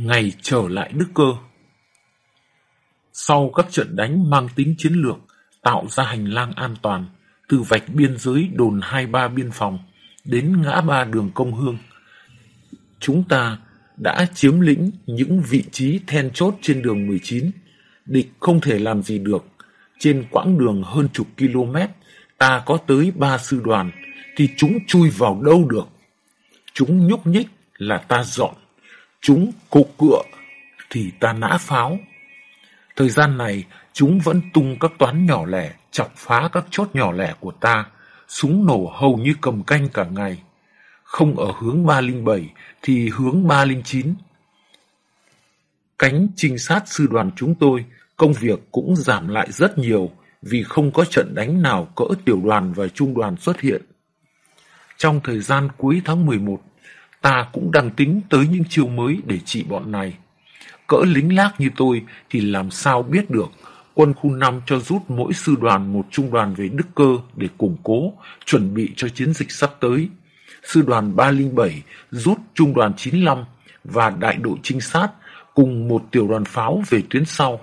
Ngày trở lại Đức Cơ Sau các trận đánh mang tính chiến lược, tạo ra hành lang an toàn, từ vạch biên giới đồn 23 biên phòng đến ngã ba đường công hương, chúng ta đã chiếm lĩnh những vị trí then chốt trên đường 19. Địch không thể làm gì được. Trên quãng đường hơn chục km, ta có tới ba sư đoàn, thì chúng chui vào đâu được. Chúng nhúc nhích là ta dọn, chúng cục cựa thì ta nã pháo. Thời gian này, chúng vẫn tung các toán nhỏ lẻ, chọc phá các chốt nhỏ lẻ của ta, súng nổ hầu như cầm canh cả ngày. Không ở hướng 307 thì hướng 309. Cánh trinh sát sư đoàn chúng tôi, công việc cũng giảm lại rất nhiều vì không có trận đánh nào cỡ tiểu đoàn và trung đoàn xuất hiện. Trong thời gian cuối tháng 11, ta cũng đang tính tới những chiêu mới để trị bọn này. Cỡ lính lác như tôi thì làm sao biết được quân khu 5 cho rút mỗi sư đoàn một trung đoàn về Đức Cơ để củng cố, chuẩn bị cho chiến dịch sắp tới. Sư đoàn 307 rút trung đoàn 95 và đại đội trinh sát cùng một tiểu đoàn pháo về tuyến sau.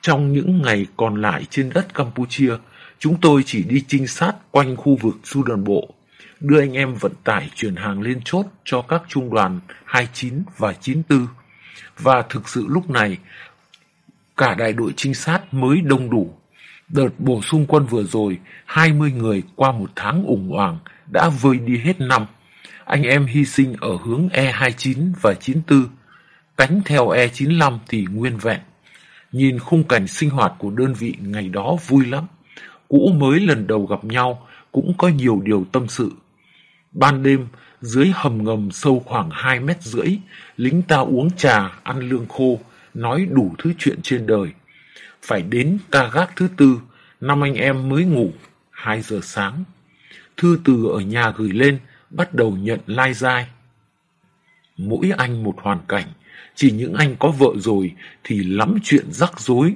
Trong những ngày còn lại trên đất Campuchia, chúng tôi chỉ đi trinh sát quanh khu vực sư đoàn bộ, đưa anh em vận tải chuyển hàng lên chốt cho các trung đoàn 29 và 94. Và thực sự lúc này, cả đại đội trinh sát mới đông đủ. Đợt bổ sung quân vừa rồi, 20 người qua một tháng ủng hoảng đã vơi đi hết năm. Anh em hy sinh ở hướng E29 và 94, cánh theo E95 thì nguyên vẹn. Nhìn khung cảnh sinh hoạt của đơn vị ngày đó vui lắm. Cũ mới lần đầu gặp nhau cũng có nhiều điều tâm sự. Ban đêm, dưới hầm ngầm sâu khoảng 2 mét rưỡi, lính ta uống trà, ăn lương khô, nói đủ thứ chuyện trên đời. Phải đến ca gác thứ tư, năm anh em mới ngủ, 2 giờ sáng. Thư từ ở nhà gửi lên, bắt đầu nhận lai dai. Mỗi anh một hoàn cảnh, chỉ những anh có vợ rồi thì lắm chuyện rắc rối.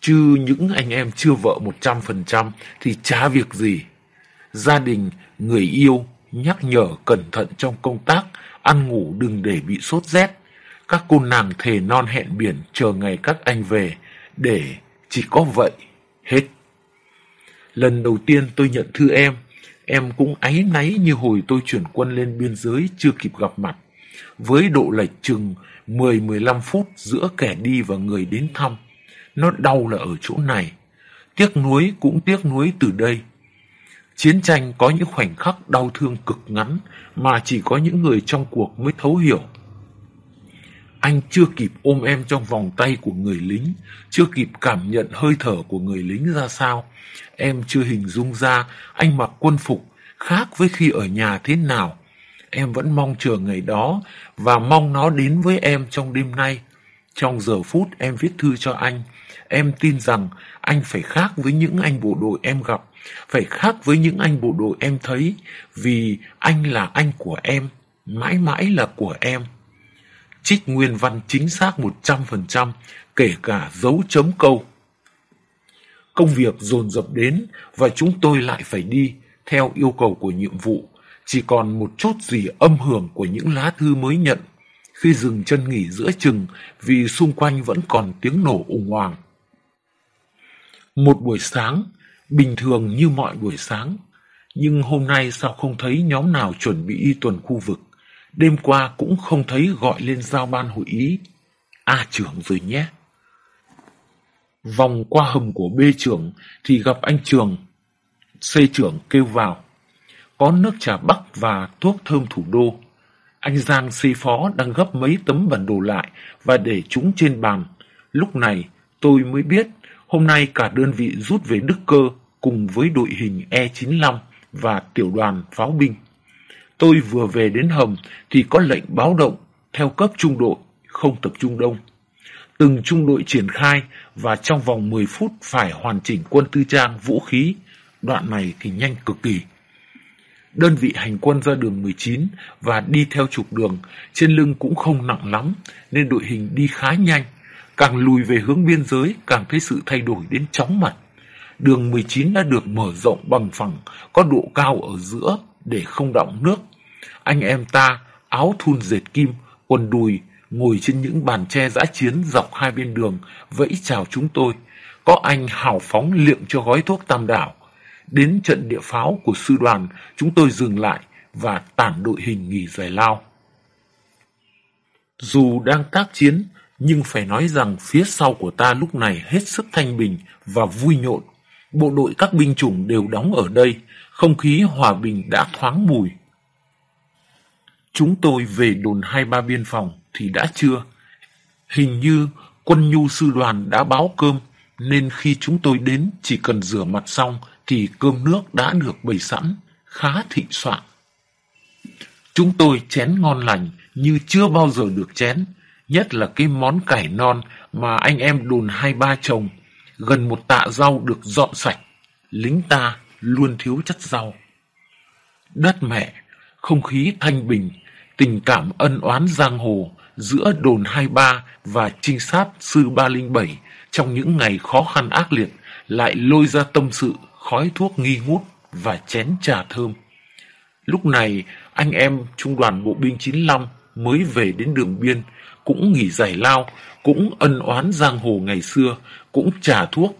Chứ những anh em chưa vợ 100% thì chả việc gì. Gia đình, người yêu nhắc nhở cẩn thận trong công tác, ăn ngủ đừng để bị sốt rét. Các cô nàng thề non hẹn biển chờ ngày các anh về, để chỉ có vậy, hết. Lần đầu tiên tôi nhận thư em, em cũng áy náy như hồi tôi chuyển quân lên biên giới chưa kịp gặp mặt. Với độ lệch chừng 10-15 phút giữa kẻ đi và người đến thăm, nó đau là ở chỗ này. Tiếc nuối cũng tiếc nuối từ đây. Chiến tranh có những khoảnh khắc đau thương cực ngắn mà chỉ có những người trong cuộc mới thấu hiểu. Anh chưa kịp ôm em trong vòng tay của người lính, chưa kịp cảm nhận hơi thở của người lính ra sao. Em chưa hình dung ra anh mặc quân phục khác với khi ở nhà thế nào. Em vẫn mong chờ ngày đó và mong nó đến với em trong đêm nay. Trong giờ phút em viết thư cho anh, em tin rằng anh phải khác với những anh bộ đội em gặp, phải khác với những anh bộ đội em thấy, vì anh là anh của em, mãi mãi là của em. Trích nguyên văn chính xác 100%, kể cả dấu chấm câu. Công việc dồn dập đến và chúng tôi lại phải đi theo yêu cầu của nhiệm vụ. Chỉ còn một chút gì âm hưởng của những lá thư mới nhận khi dừng chân nghỉ giữa chừng vì xung quanh vẫn còn tiếng nổ ủng hoàng. Một buổi sáng, bình thường như mọi buổi sáng, nhưng hôm nay sao không thấy nhóm nào chuẩn bị đi tuần khu vực. Đêm qua cũng không thấy gọi lên giao ban hội ý. A trưởng rồi nhé. Vòng qua hầm của B trưởng thì gặp anh Trường. C trưởng kêu vào. Có nước trà bắc và thuốc thơm thủ đô. Anh Giang C phó đang gấp mấy tấm bản đồ lại và để chúng trên bàn. Lúc này tôi mới biết hôm nay cả đơn vị rút về Đức Cơ cùng với đội hình E95 và tiểu đoàn pháo binh. Tôi vừa về đến hầm thì có lệnh báo động theo cấp trung đội, không tập trung đông. Từng trung đội triển khai và trong vòng 10 phút phải hoàn chỉnh quân tư trang, vũ khí. Đoạn này thì nhanh cực kỳ. Đơn vị hành quân ra đường 19 và đi theo trục đường, trên lưng cũng không nặng lắm, nên đội hình đi khá nhanh. Càng lùi về hướng biên giới, càng thấy sự thay đổi đến chóng mặt. Đường 19 đã được mở rộng bằng phẳng, có độ cao ở giữa để không đọng nước. Anh em ta áo thun dệt kim, quần đùi, ngồi trên những bàn tre giã chiến dọc hai bên đường, vẫy chào chúng tôi. Có anh hào phóng liệm cho gói thuốc tam đảo. Đến trận địa pháo của sư đoàn, chúng tôi dừng lại và tản đội hình nghỉ giải lao. Dù đang tác chiến, nhưng phải nói rằng phía sau của ta lúc này hết sức thanh bình và vui nhộn. Bộ đội các binh chủng đều đóng ở đây, không khí hòa bình đã thoáng mùi. Chúng tôi về đồn 23 biên phòng thì đã chưa. Hình như quân nhu sư đoàn đã báo cơm, nên khi chúng tôi đến chỉ cần rửa mặt xong thì cơm nước đã được bày sẵn, khá thịnh soạn. Chúng tôi chén ngon lành như chưa bao giờ được chén, nhất là cái món cải non mà anh em đồn hai ba chồng, gần một tạ rau được dọn sạch. Lính ta luôn thiếu chất rau. Đất mẹ, không khí thanh bình, tình cảm ân oán giang hồ giữa đồn 23 và trinh sát sư 307 trong những ngày khó khăn ác liệt lại lôi ra tâm sự khói thuốc nghi ngút và chén trà thơm. Lúc này, anh em trung đoàn bộ binh 95 mới về đến đường biên, cũng nghỉ giải lao, cũng ân oán giang hồ ngày xưa, cũng trả thuốc.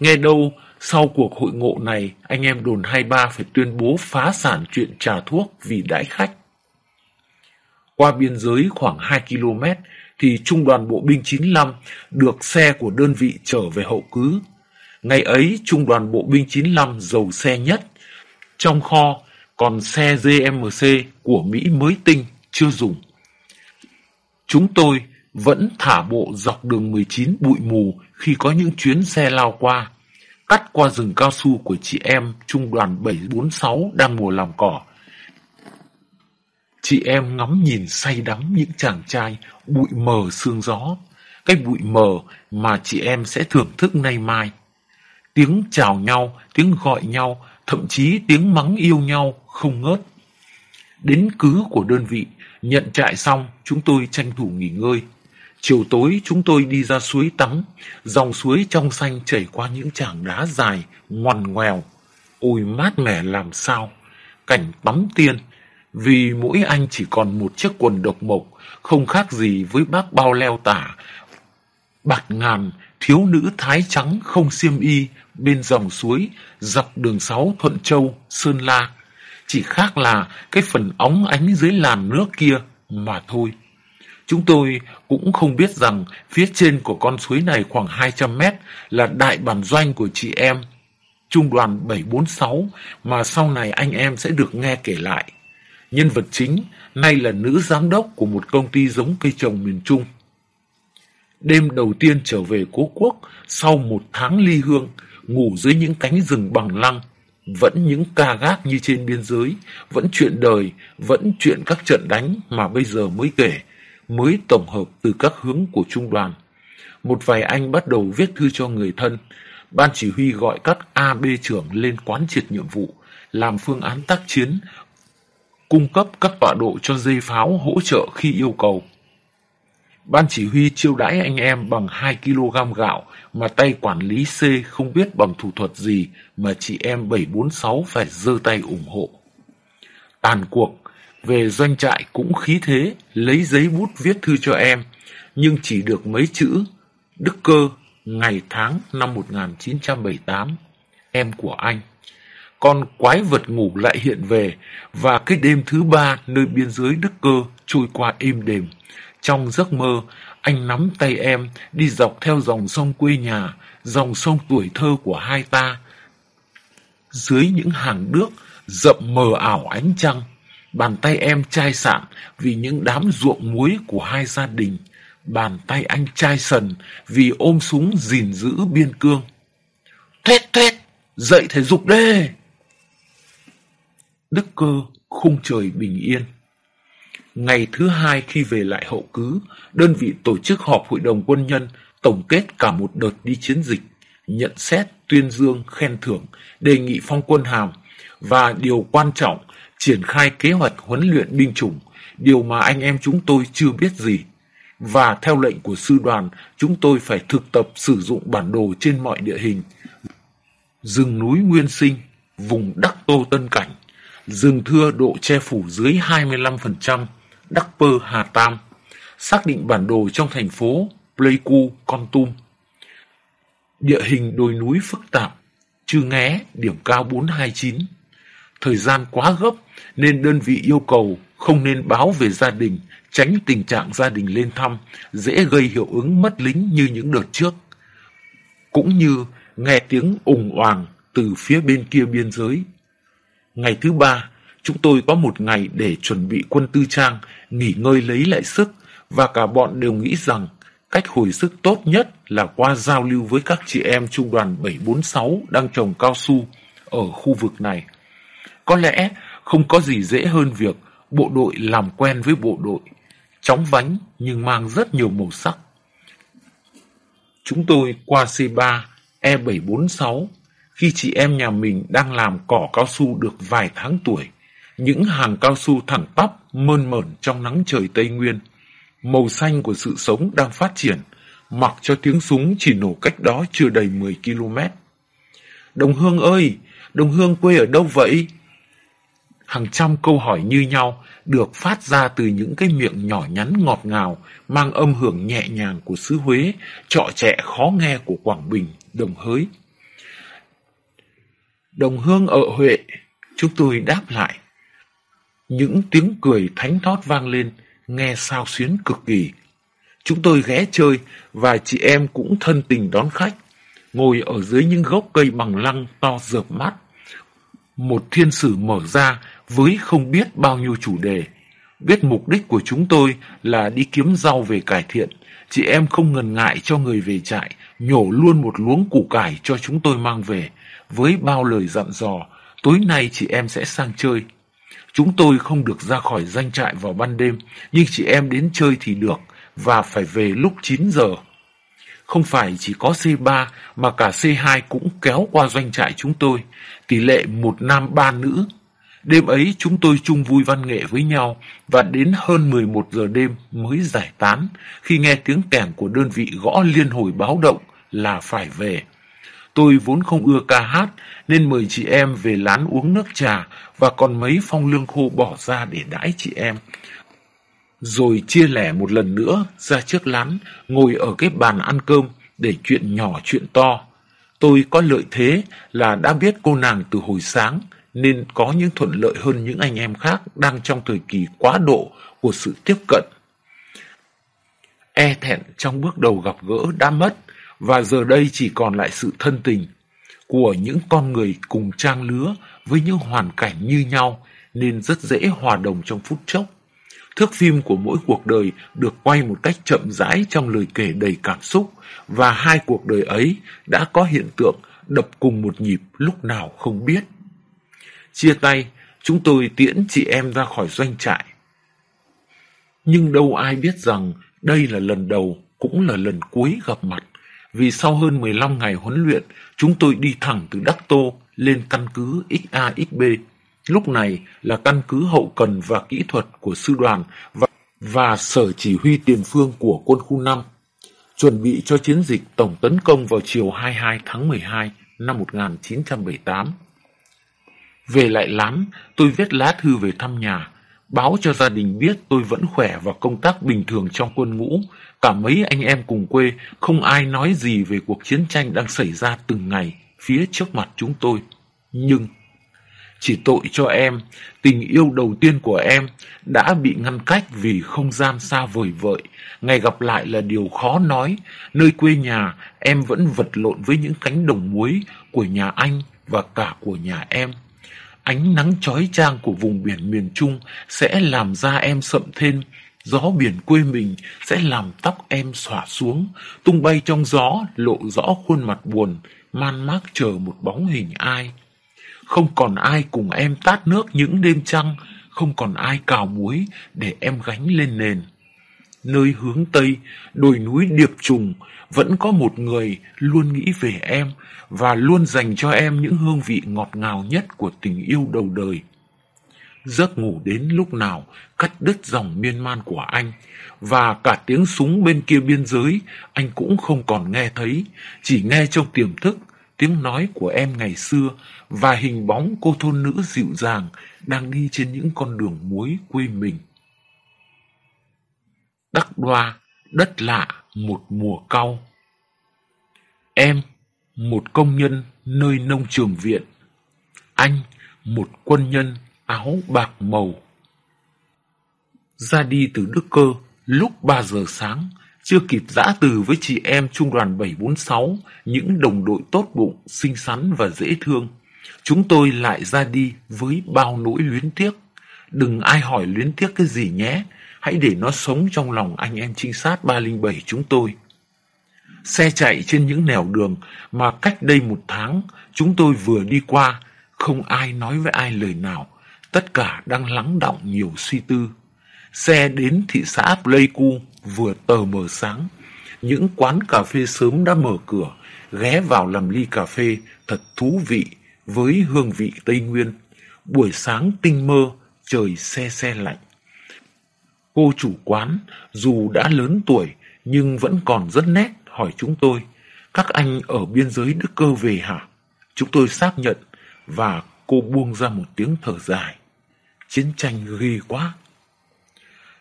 Nghe đâu, sau cuộc hội ngộ này, anh em đồn 23 phải tuyên bố phá sản chuyện trả thuốc vì đãi khách. Qua biên giới khoảng 2 km, thì trung đoàn bộ binh 95 được xe của đơn vị trở về hậu cứ. Ngày ấy, trung đoàn bộ binh 95 giàu xe nhất. Trong kho còn xe GMC của Mỹ mới tinh, chưa dùng. Chúng tôi vẫn thả bộ dọc đường 19 bụi mù khi có những chuyến xe lao qua, cắt qua rừng cao su của chị em trung đoàn 746 đang mùa làm cỏ. Chị em ngắm nhìn say đắm những chàng trai bụi mờ sương gió, cái bụi mờ mà chị em sẽ thưởng thức nay mai. Tiếng chào nhau, tiếng gọi nhau, thậm chí tiếng mắng yêu nhau không ngớt. Đến cứ của đơn vị, nhận trại xong, chúng tôi tranh thủ nghỉ ngơi. Chiều tối chúng tôi đi ra suối tắm, dòng suối trong xanh chảy qua những tràng đá dài, ngoằn ngoèo. Ôi mát mẻ làm sao, cảnh tắm tiên, vì mỗi anh chỉ còn một chiếc quần độc mộc, không khác gì với bác bao leo tả. Bạt ngàn, thiếu nữ thái trắng không xiêm y bên dòng suối, dọc đường sáu Thuận Châu, Sơn La. Chỉ khác là cái phần óng ánh dưới làn nước kia mà thôi. Chúng tôi cũng không biết rằng phía trên của con suối này khoảng 200 mét là đại bản doanh của chị em Trung đoàn 746 mà sau này anh em sẽ được nghe kể lại. Nhân vật chính nay là nữ giám đốc của một công ty giống cây trồng miền Trung. Đêm đầu tiên trở về cố quốc sau một tháng ly hương, ngủ dưới những cánh rừng bằng lăng, vẫn những ca gác như trên biên giới, vẫn chuyện đời, vẫn chuyện các trận đánh mà bây giờ mới kể, mới tổng hợp từ các hướng của trung đoàn. Một vài anh bắt đầu viết thư cho người thân, ban chỉ huy gọi các AB trưởng lên quán triệt nhiệm vụ, làm phương án tác chiến, cung cấp các tọa độ cho dây pháo hỗ trợ khi yêu cầu. Ban chỉ huy chiêu đãi anh em bằng 2 kg gạo mà tay quản lý C không biết bằng thủ thuật gì mà chị em 746 phải giơ tay ủng hộ. Tàn cuộc, về doanh trại cũng khí thế, lấy giấy bút viết thư cho em, nhưng chỉ được mấy chữ Đức Cơ, ngày tháng năm 1978, em của anh. Con quái vật ngủ lại hiện về, và cái đêm thứ ba nơi biên giới Đức Cơ trôi qua êm đềm. Trong giấc mơ, anh nắm tay em đi dọc theo dòng sông quê nhà, dòng sông tuổi thơ của hai ta. Dưới những hàng đước rậm mờ ảo ánh trăng, bàn tay em chai sạn vì những đám ruộng muối của hai gia đình. Bàn tay anh chai sần vì ôm súng gìn giữ biên cương. Thét thét, dậy thể dục đê! Đức cơ, khung trời bình yên. Ngày thứ hai khi về lại hậu cứ, đơn vị tổ chức họp hội đồng quân nhân, tổng kết cả một đợt đi chiến dịch, nhận xét, tuyên dương, khen thưởng, đề nghị phong quân hàm và điều quan trọng, triển khai kế hoạch huấn luyện binh chủng, điều mà anh em chúng tôi chưa biết gì. Và theo lệnh của sư đoàn, chúng tôi phải thực tập sử dụng bản đồ trên mọi địa hình. Rừng núi Nguyên Sinh, vùng Đắc Tô Tân Cảnh, rừng thưa độ che phủ dưới 25%, Đắc Pơ Hà Tam, xác định bản đồ trong thành phố Pleiku, Con Tum. Địa hình đồi núi phức tạp, Chư Nghé, điểm cao 429. Thời gian quá gấp nên đơn vị yêu cầu không nên báo về gia đình, tránh tình trạng gia đình lên thăm, dễ gây hiệu ứng mất lính như những đợt trước. Cũng như nghe tiếng ủng oàng từ phía bên kia biên giới. Ngày thứ ba, chúng tôi có một ngày để chuẩn bị quân tư trang, nghỉ ngơi lấy lại sức và cả bọn đều nghĩ rằng cách hồi sức tốt nhất là qua giao lưu với các chị em trung đoàn 746 đang trồng cao su ở khu vực này. Có lẽ không có gì dễ hơn việc bộ đội làm quen với bộ đội, chóng vánh nhưng mang rất nhiều màu sắc. Chúng tôi qua C3, E746, khi chị em nhà mình đang làm cỏ cao su được vài tháng tuổi, những hàng cao su thẳng tắp mơn mởn trong nắng trời Tây Nguyên. Màu xanh của sự sống đang phát triển, mặc cho tiếng súng chỉ nổ cách đó chưa đầy 10 km. Đồng Hương ơi, Đồng Hương quê ở đâu vậy? Hàng trăm câu hỏi như nhau được phát ra từ những cái miệng nhỏ nhắn ngọt ngào, mang âm hưởng nhẹ nhàng của xứ Huế, trọ trẻ khó nghe của Quảng Bình, Đồng Hới. Đồng Hương ở Huệ, chúng tôi đáp lại. Những tiếng cười thánh thót vang lên, nghe sao xuyến cực kỳ. Chúng tôi ghé chơi và chị em cũng thân tình đón khách, ngồi ở dưới những gốc cây bằng lăng to rợp mắt. Một thiên sử mở ra với không biết bao nhiêu chủ đề. Biết mục đích của chúng tôi là đi kiếm rau về cải thiện, chị em không ngần ngại cho người về trại, nhổ luôn một luống củ cải cho chúng tôi mang về, với bao lời dặn dò, tối nay chị em sẽ sang chơi. Chúng tôi không được ra khỏi danh trại vào ban đêm, nhưng chị em đến chơi thì được, và phải về lúc 9 giờ. Không phải chỉ có C3 mà cả C2 cũng kéo qua doanh trại chúng tôi, tỷ lệ một nam ba nữ. Đêm ấy chúng tôi chung vui văn nghệ với nhau và đến hơn 11 giờ đêm mới giải tán khi nghe tiếng kèn của đơn vị gõ liên hồi báo động là phải về. Tôi vốn không ưa ca hát nên mời chị em về lán uống nước trà và còn mấy phong lương khô bỏ ra để đãi chị em. Rồi chia lẻ một lần nữa ra trước lán, ngồi ở cái bàn ăn cơm để chuyện nhỏ chuyện to. Tôi có lợi thế là đã biết cô nàng từ hồi sáng nên có những thuận lợi hơn những anh em khác đang trong thời kỳ quá độ của sự tiếp cận. E thẹn trong bước đầu gặp gỡ đã mất và giờ đây chỉ còn lại sự thân tình của những con người cùng trang lứa với những hoàn cảnh như nhau nên rất dễ hòa đồng trong phút chốc. Thước phim của mỗi cuộc đời được quay một cách chậm rãi trong lời kể đầy cảm xúc và hai cuộc đời ấy đã có hiện tượng đập cùng một nhịp lúc nào không biết. Chia tay, chúng tôi tiễn chị em ra khỏi doanh trại. Nhưng đâu ai biết rằng đây là lần đầu cũng là lần cuối gặp mặt vì sau hơn 15 ngày huấn luyện, chúng tôi đi thẳng từ Đắc Tô lên căn cứ XAXB. Lúc này là căn cứ hậu cần và kỹ thuật của sư đoàn và, và sở chỉ huy tiền phương của quân khu 5, chuẩn bị cho chiến dịch tổng tấn công vào chiều 22 tháng 12 năm 1978. Về lại lán, tôi viết lá thư về thăm nhà, báo cho gia đình biết tôi vẫn khỏe và công tác bình thường trong quân ngũ. Cả mấy anh em cùng quê không ai nói gì về cuộc chiến tranh đang xảy ra từng ngày phía trước mặt chúng tôi. Nhưng chỉ tội cho em, tình yêu đầu tiên của em đã bị ngăn cách vì không gian xa vời vợi. Ngày gặp lại là điều khó nói, nơi quê nhà em vẫn vật lộn với những cánh đồng muối của nhà anh và cả của nhà em. Ánh nắng chói chang của vùng biển miền Trung sẽ làm da em sậm thêm, gió biển quê mình sẽ làm tóc em xõa xuống, tung bay trong gió lộ rõ khuôn mặt buồn, man mác chờ một bóng hình ai. Không còn ai cùng em tát nước những đêm trăng, không còn ai cào muối để em gánh lên nền. Nơi hướng Tây, đồi núi điệp trùng, vẫn có một người luôn nghĩ về em và luôn dành cho em những hương vị ngọt ngào nhất của tình yêu đầu đời. Giấc ngủ đến lúc nào cắt đứt dòng miên man của anh và cả tiếng súng bên kia biên giới anh cũng không còn nghe thấy, chỉ nghe trong tiềm thức tiếng nói của em ngày xưa và hình bóng cô thôn nữ dịu dàng đang đi trên những con đường muối quê mình. Đắc Đoa, đất lạ một mùa cau. Em, một công nhân nơi nông trường viện. Anh, một quân nhân áo bạc màu. Ra đi từ Đức Cơ lúc 3 giờ sáng, chưa kịp giã từ với chị em trung đoàn 746, những đồng đội tốt bụng, xinh xắn và dễ thương. Chúng tôi lại ra đi với bao nỗi luyến tiếc. Đừng ai hỏi luyến tiếc cái gì nhé, hãy để nó sống trong lòng anh em trinh sát 307 chúng tôi. Xe chạy trên những nẻo đường mà cách đây một tháng chúng tôi vừa đi qua, không ai nói với ai lời nào, tất cả đang lắng động nhiều suy tư. Xe đến thị xã Pleiku vừa tờ mờ sáng, những quán cà phê sớm đã mở cửa, ghé vào làm ly cà phê thật thú vị với hương vị Tây Nguyên. Buổi sáng tinh mơ, trời xe xe lạnh. Cô chủ quán, dù đã lớn tuổi, nhưng vẫn còn rất nét, hỏi chúng tôi, các anh ở biên giới Đức Cơ về hả? Chúng tôi xác nhận, và cô buông ra một tiếng thở dài. Chiến tranh ghê quá.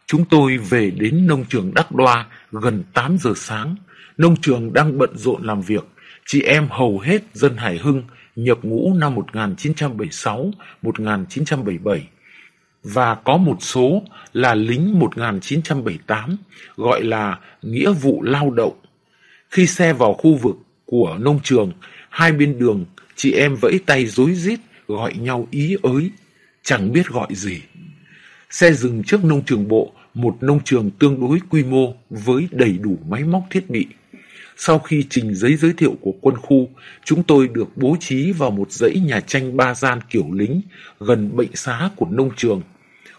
Chúng tôi về đến nông trường Đắc Đoa gần 8 giờ sáng. Nông trường đang bận rộn làm việc. Chị em hầu hết dân Hải Hưng nhập ngũ năm 1976-1977 và có một số là lính 1978 gọi là nghĩa vụ lao động. Khi xe vào khu vực của nông trường, hai bên đường chị em vẫy tay rối rít gọi nhau ý ới, chẳng biết gọi gì. Xe dừng trước nông trường bộ, một nông trường tương đối quy mô với đầy đủ máy móc thiết bị. Sau khi trình giấy giới thiệu của quân khu, chúng tôi được bố trí vào một dãy nhà tranh ba gian kiểu lính gần bệnh xá của nông trường.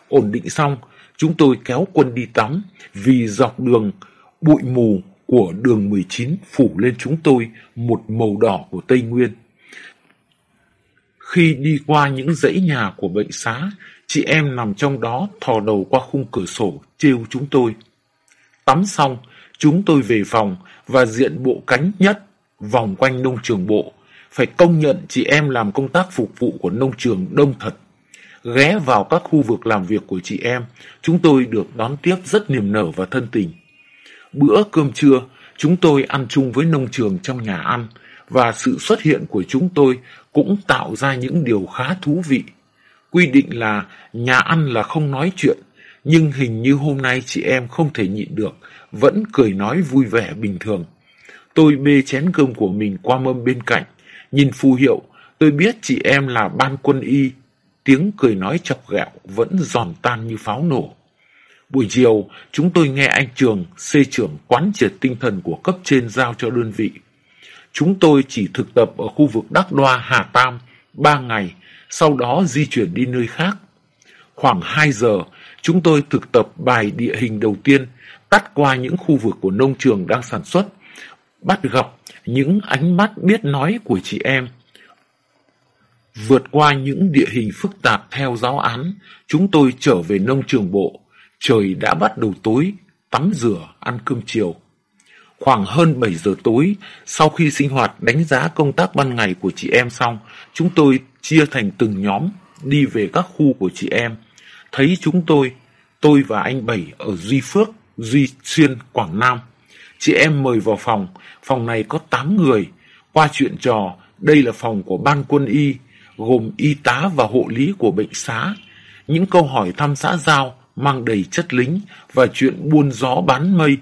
Ổn định xong, chúng tôi kéo quân đi tắm vì dọc đường bụi mù của đường 19 phủ lên chúng tôi một màu đỏ của Tây Nguyên. Khi đi qua những dãy nhà của bệnh xá, chị em nằm trong đó thò đầu qua khung cửa sổ trêu chúng tôi. Tắm xong, chúng tôi về phòng và diện bộ cánh nhất vòng quanh nông trường bộ. Phải công nhận chị em làm công tác phục vụ của nông trường đông thật. Ghé vào các khu vực làm việc của chị em, chúng tôi được đón tiếp rất niềm nở và thân tình. Bữa cơm trưa, chúng tôi ăn chung với nông trường trong nhà ăn và sự xuất hiện của chúng tôi cũng tạo ra những điều khá thú vị. Quy định là nhà ăn là không nói chuyện, nhưng hình như hôm nay chị em không thể nhịn được, vẫn cười nói vui vẻ bình thường. Tôi bê chén cơm của mình qua mâm bên cạnh, nhìn phù hiệu, tôi biết chị em là ban quân y, tiếng cười nói chọc ghẹo vẫn giòn tan như pháo nổ. Buổi chiều, chúng tôi nghe anh Trường, xê trưởng quán triệt tinh thần của cấp trên giao cho đơn vị. Chúng tôi chỉ thực tập ở khu vực Đắc Đoa, Hà Tam, ba ngày, sau đó di chuyển đi nơi khác. Khoảng 2 giờ, chúng tôi thực tập bài địa hình đầu tiên, tắt qua những khu vực của nông trường đang sản xuất, bắt gặp những ánh mắt biết nói của chị em. Vượt qua những địa hình phức tạp theo giáo án, chúng tôi trở về nông trường bộ. Trời đã bắt đầu tối, tắm rửa, ăn cơm chiều. Khoảng hơn 7 giờ tối, sau khi sinh hoạt đánh giá công tác ban ngày của chị em xong, chúng tôi chia thành từng nhóm đi về các khu của chị em. Thấy chúng tôi, tôi và anh Bảy ở Duy Phước, Duy Xuyên, Quảng Nam. Chị em mời vào phòng, phòng này có 8 người. Qua chuyện trò, đây là phòng của ban quân y, gồm y tá và hộ lý của bệnh xá. Những câu hỏi thăm xã giao mang đầy chất lính và chuyện buôn gió bán mây.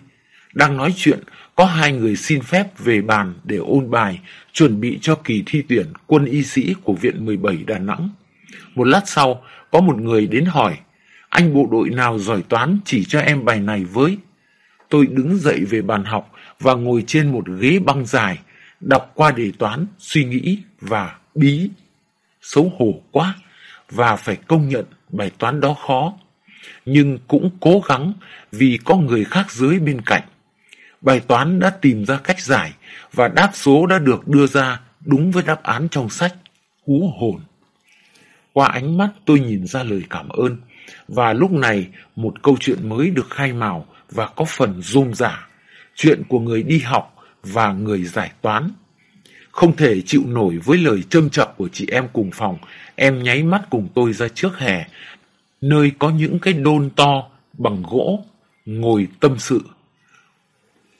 Đang nói chuyện, có hai người xin phép về bàn để ôn bài, chuẩn bị cho kỳ thi tuyển quân y sĩ của Viện 17 Đà Nẵng. Một lát sau, có một người đến hỏi, anh bộ đội nào giỏi toán chỉ cho em bài này với. Tôi đứng dậy về bàn học và ngồi trên một ghế băng dài, đọc qua đề toán, suy nghĩ và bí. Xấu hổ quá, và phải công nhận bài toán đó khó. Nhưng cũng cố gắng vì có người khác dưới bên cạnh. Bài toán đã tìm ra cách giải và đáp số đã được đưa ra đúng với đáp án trong sách. Hú hồn. Qua ánh mắt tôi nhìn ra lời cảm ơn và lúc này một câu chuyện mới được khai mào và có phần rôm rả. Chuyện của người đi học và người giải toán. Không thể chịu nổi với lời châm chọc của chị em cùng phòng, em nháy mắt cùng tôi ra trước hè, nơi có những cái đôn to bằng gỗ ngồi tâm sự.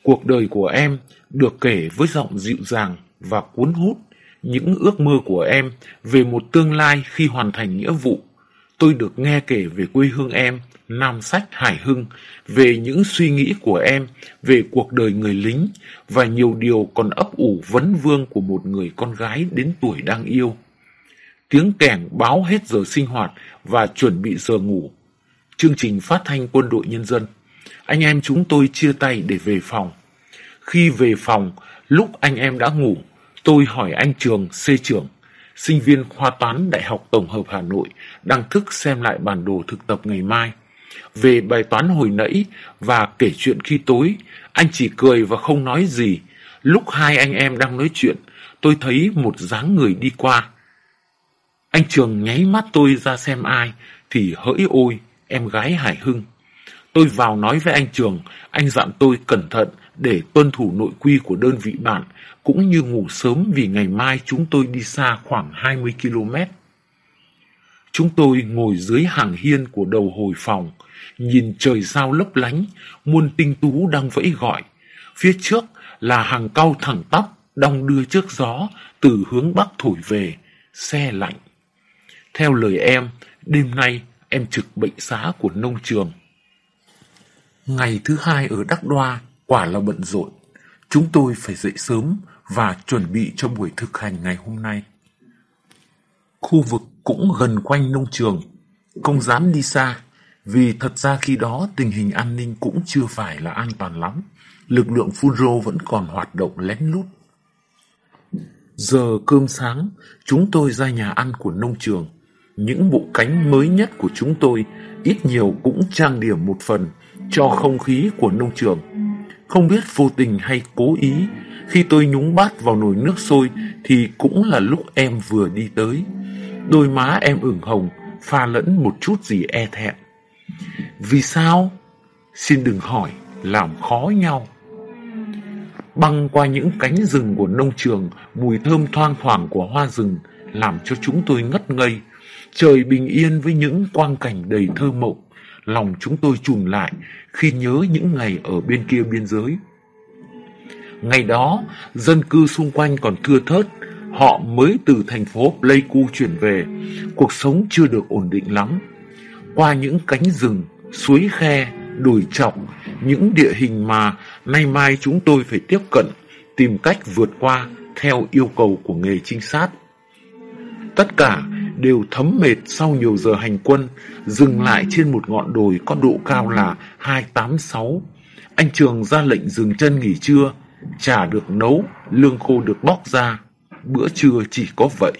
Cuộc đời của em được kể với giọng dịu dàng và cuốn hút những ước mơ của em về một tương lai khi hoàn thành nghĩa vụ. Tôi được nghe kể về quê hương em, Nam Sách Hải Hưng, về những suy nghĩ của em, về cuộc đời người lính và nhiều điều còn ấp ủ vấn vương của một người con gái đến tuổi đang yêu. Tiếng kèn báo hết giờ sinh hoạt và chuẩn bị giờ ngủ. Chương trình phát thanh quân đội nhân dân. Anh em chúng tôi chia tay để về phòng. Khi về phòng, lúc anh em đã ngủ, tôi hỏi anh Trường, C trưởng, sinh viên khoa toán Đại học Tổng hợp Hà Nội, đang thức xem lại bản đồ thực tập ngày mai. Về bài toán hồi nãy và kể chuyện khi tối, anh chỉ cười và không nói gì. Lúc hai anh em đang nói chuyện, tôi thấy một dáng người đi qua. Anh Trường nháy mắt tôi ra xem ai, thì hỡi ôi, em gái Hải Hưng. Tôi vào nói với anh Trường, anh dặn tôi cẩn thận để tuân thủ nội quy của đơn vị bạn, cũng như ngủ sớm vì ngày mai chúng tôi đi xa khoảng 20 km. Chúng tôi ngồi dưới hàng hiên của đầu hồi phòng, nhìn trời sao lấp lánh, muôn tinh tú đang vẫy gọi. Phía trước là hàng cao thẳng tắp, đong đưa trước gió, từ hướng bắc thổi về, xe lạnh. Theo lời em, đêm nay em trực bệnh xá của nông trường. Ngày thứ hai ở Đắc Đoa quả là bận rộn. Chúng tôi phải dậy sớm và chuẩn bị cho buổi thực hành ngày hôm nay. Khu vực cũng gần quanh nông trường, không dám đi xa, vì thật ra khi đó tình hình an ninh cũng chưa phải là an toàn lắm. Lực lượng Furo vẫn còn hoạt động lén lút. Giờ cơm sáng, chúng tôi ra nhà ăn của nông trường. Những bộ cánh mới nhất của chúng tôi ít nhiều cũng trang điểm một phần cho không khí của nông trường. Không biết vô tình hay cố ý, khi tôi nhúng bát vào nồi nước sôi thì cũng là lúc em vừa đi tới. Đôi má em ửng hồng, pha lẫn một chút gì e thẹn. Vì sao? Xin đừng hỏi, làm khó nhau. Băng qua những cánh rừng của nông trường, mùi thơm thoang thoảng của hoa rừng làm cho chúng tôi ngất ngây. Trời bình yên với những quang cảnh đầy thơ mộng, lòng chúng tôi trùn lại khi nhớ những ngày ở bên kia biên giới. Ngày đó, dân cư xung quanh còn thưa thớt, họ mới từ thành phố Pleiku chuyển về, cuộc sống chưa được ổn định lắm. Qua những cánh rừng, suối khe, đồi trọng, những địa hình mà nay mai chúng tôi phải tiếp cận, tìm cách vượt qua theo yêu cầu của nghề trinh sát. Tất cả đều thấm mệt sau nhiều giờ hành quân, dừng lại trên một ngọn đồi có độ cao là 286. Anh Trường ra lệnh dừng chân nghỉ trưa, trà được nấu, lương khô được bóc ra. Bữa trưa chỉ có vậy.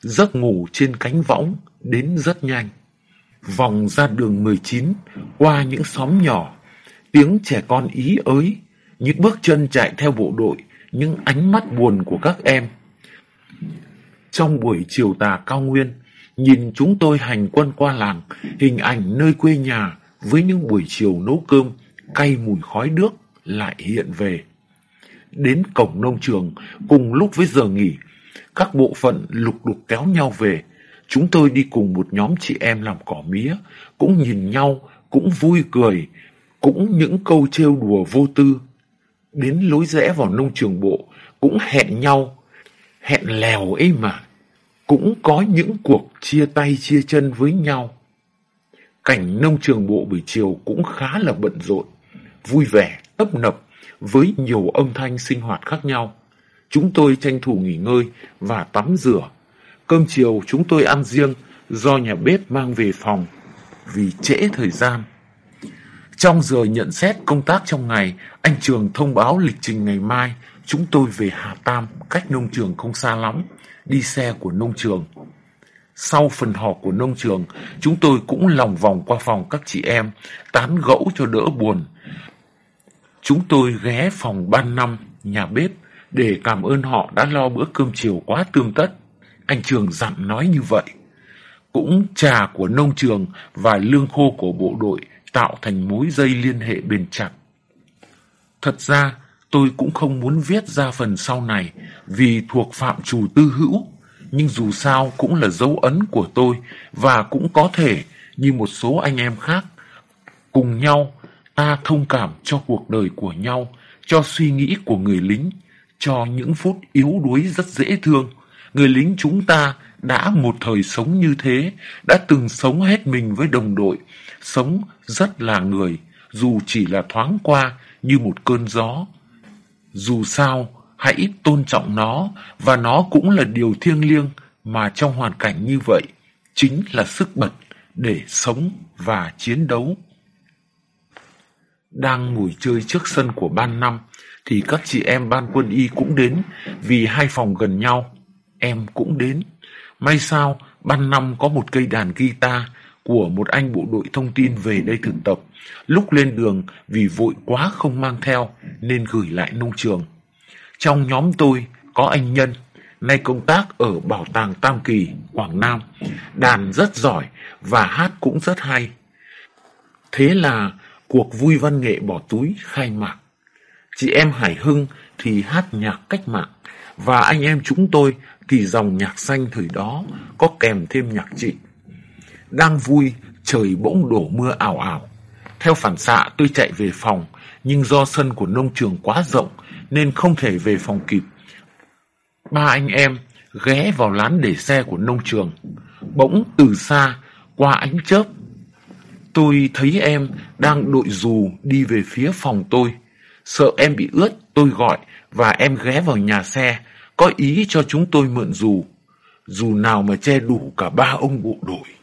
Giấc ngủ trên cánh võng đến rất nhanh. Vòng ra đường 19, qua những xóm nhỏ, tiếng trẻ con ý ới, những bước chân chạy theo bộ đội, những ánh mắt buồn của các em. Trong buổi chiều tà cao nguyên, nhìn chúng tôi hành quân qua làng, hình ảnh nơi quê nhà với những buổi chiều nấu cơm, cay mùi khói nước lại hiện về. Đến cổng nông trường, cùng lúc với giờ nghỉ, các bộ phận lục đục kéo nhau về. Chúng tôi đi cùng một nhóm chị em làm cỏ mía, cũng nhìn nhau, cũng vui cười, cũng những câu trêu đùa vô tư. Đến lối rẽ vào nông trường bộ, cũng hẹn nhau, hẹn lèo ấy mà cũng có những cuộc chia tay chia chân với nhau. Cảnh nông trường bộ buổi chiều cũng khá là bận rộn, vui vẻ, tấp nập với nhiều âm thanh sinh hoạt khác nhau. Chúng tôi tranh thủ nghỉ ngơi và tắm rửa. Cơm chiều chúng tôi ăn riêng do nhà bếp mang về phòng vì trễ thời gian. Trong giờ nhận xét công tác trong ngày, anh Trường thông báo lịch trình ngày mai chúng tôi về Hà Tam, cách nông trường không xa lắm đi xe của nông trường. Sau phần họp của nông trường, chúng tôi cũng lòng vòng qua phòng các chị em, tán gẫu cho đỡ buồn. Chúng tôi ghé phòng ban năm, nhà bếp, để cảm ơn họ đã lo bữa cơm chiều quá tươm tất. Anh Trường dặn nói như vậy. Cũng trà của nông trường và lương khô của bộ đội tạo thành mối dây liên hệ bền chặt. Thật ra, Tôi cũng không muốn viết ra phần sau này vì thuộc phạm trù tư hữu, nhưng dù sao cũng là dấu ấn của tôi và cũng có thể như một số anh em khác cùng nhau Ta thông cảm cho cuộc đời của nhau, cho suy nghĩ của người lính, cho những phút yếu đuối rất dễ thương. Người lính chúng ta đã một thời sống như thế, đã từng sống hết mình với đồng đội, sống rất là người, dù chỉ là thoáng qua như một cơn gió. Dù sao, hãy tôn trọng nó và nó cũng là điều thiêng liêng mà trong hoàn cảnh như vậy chính là sức bật để sống và chiến đấu. Đang ngồi chơi trước sân của ban năm thì các chị em ban quân y cũng đến vì hai phòng gần nhau. Em cũng đến. May sao ban năm có một cây đàn guitar của một anh bộ đội thông tin về đây thực tập. Lúc lên đường vì vội quá không mang theo nên gửi lại nông trường. Trong nhóm tôi có anh Nhân, nay công tác ở Bảo tàng Tam Kỳ, Quảng Nam. Đàn rất giỏi và hát cũng rất hay. Thế là cuộc vui văn nghệ bỏ túi khai mạc. Chị em Hải Hưng thì hát nhạc cách mạng và anh em chúng tôi thì dòng nhạc xanh thời đó có kèm thêm nhạc trị. Đang vui, trời bỗng đổ mưa ảo ảo. Theo phản xạ tôi chạy về phòng, nhưng do sân của nông trường quá rộng nên không thể về phòng kịp. Ba anh em ghé vào lán để xe của nông trường. Bỗng từ xa, qua ánh chớp, tôi thấy em đang đội dù đi về phía phòng tôi. Sợ em bị ướt, tôi gọi và em ghé vào nhà xe, có ý cho chúng tôi mượn dù. Dù nào mà che đủ cả ba ông bộ đội.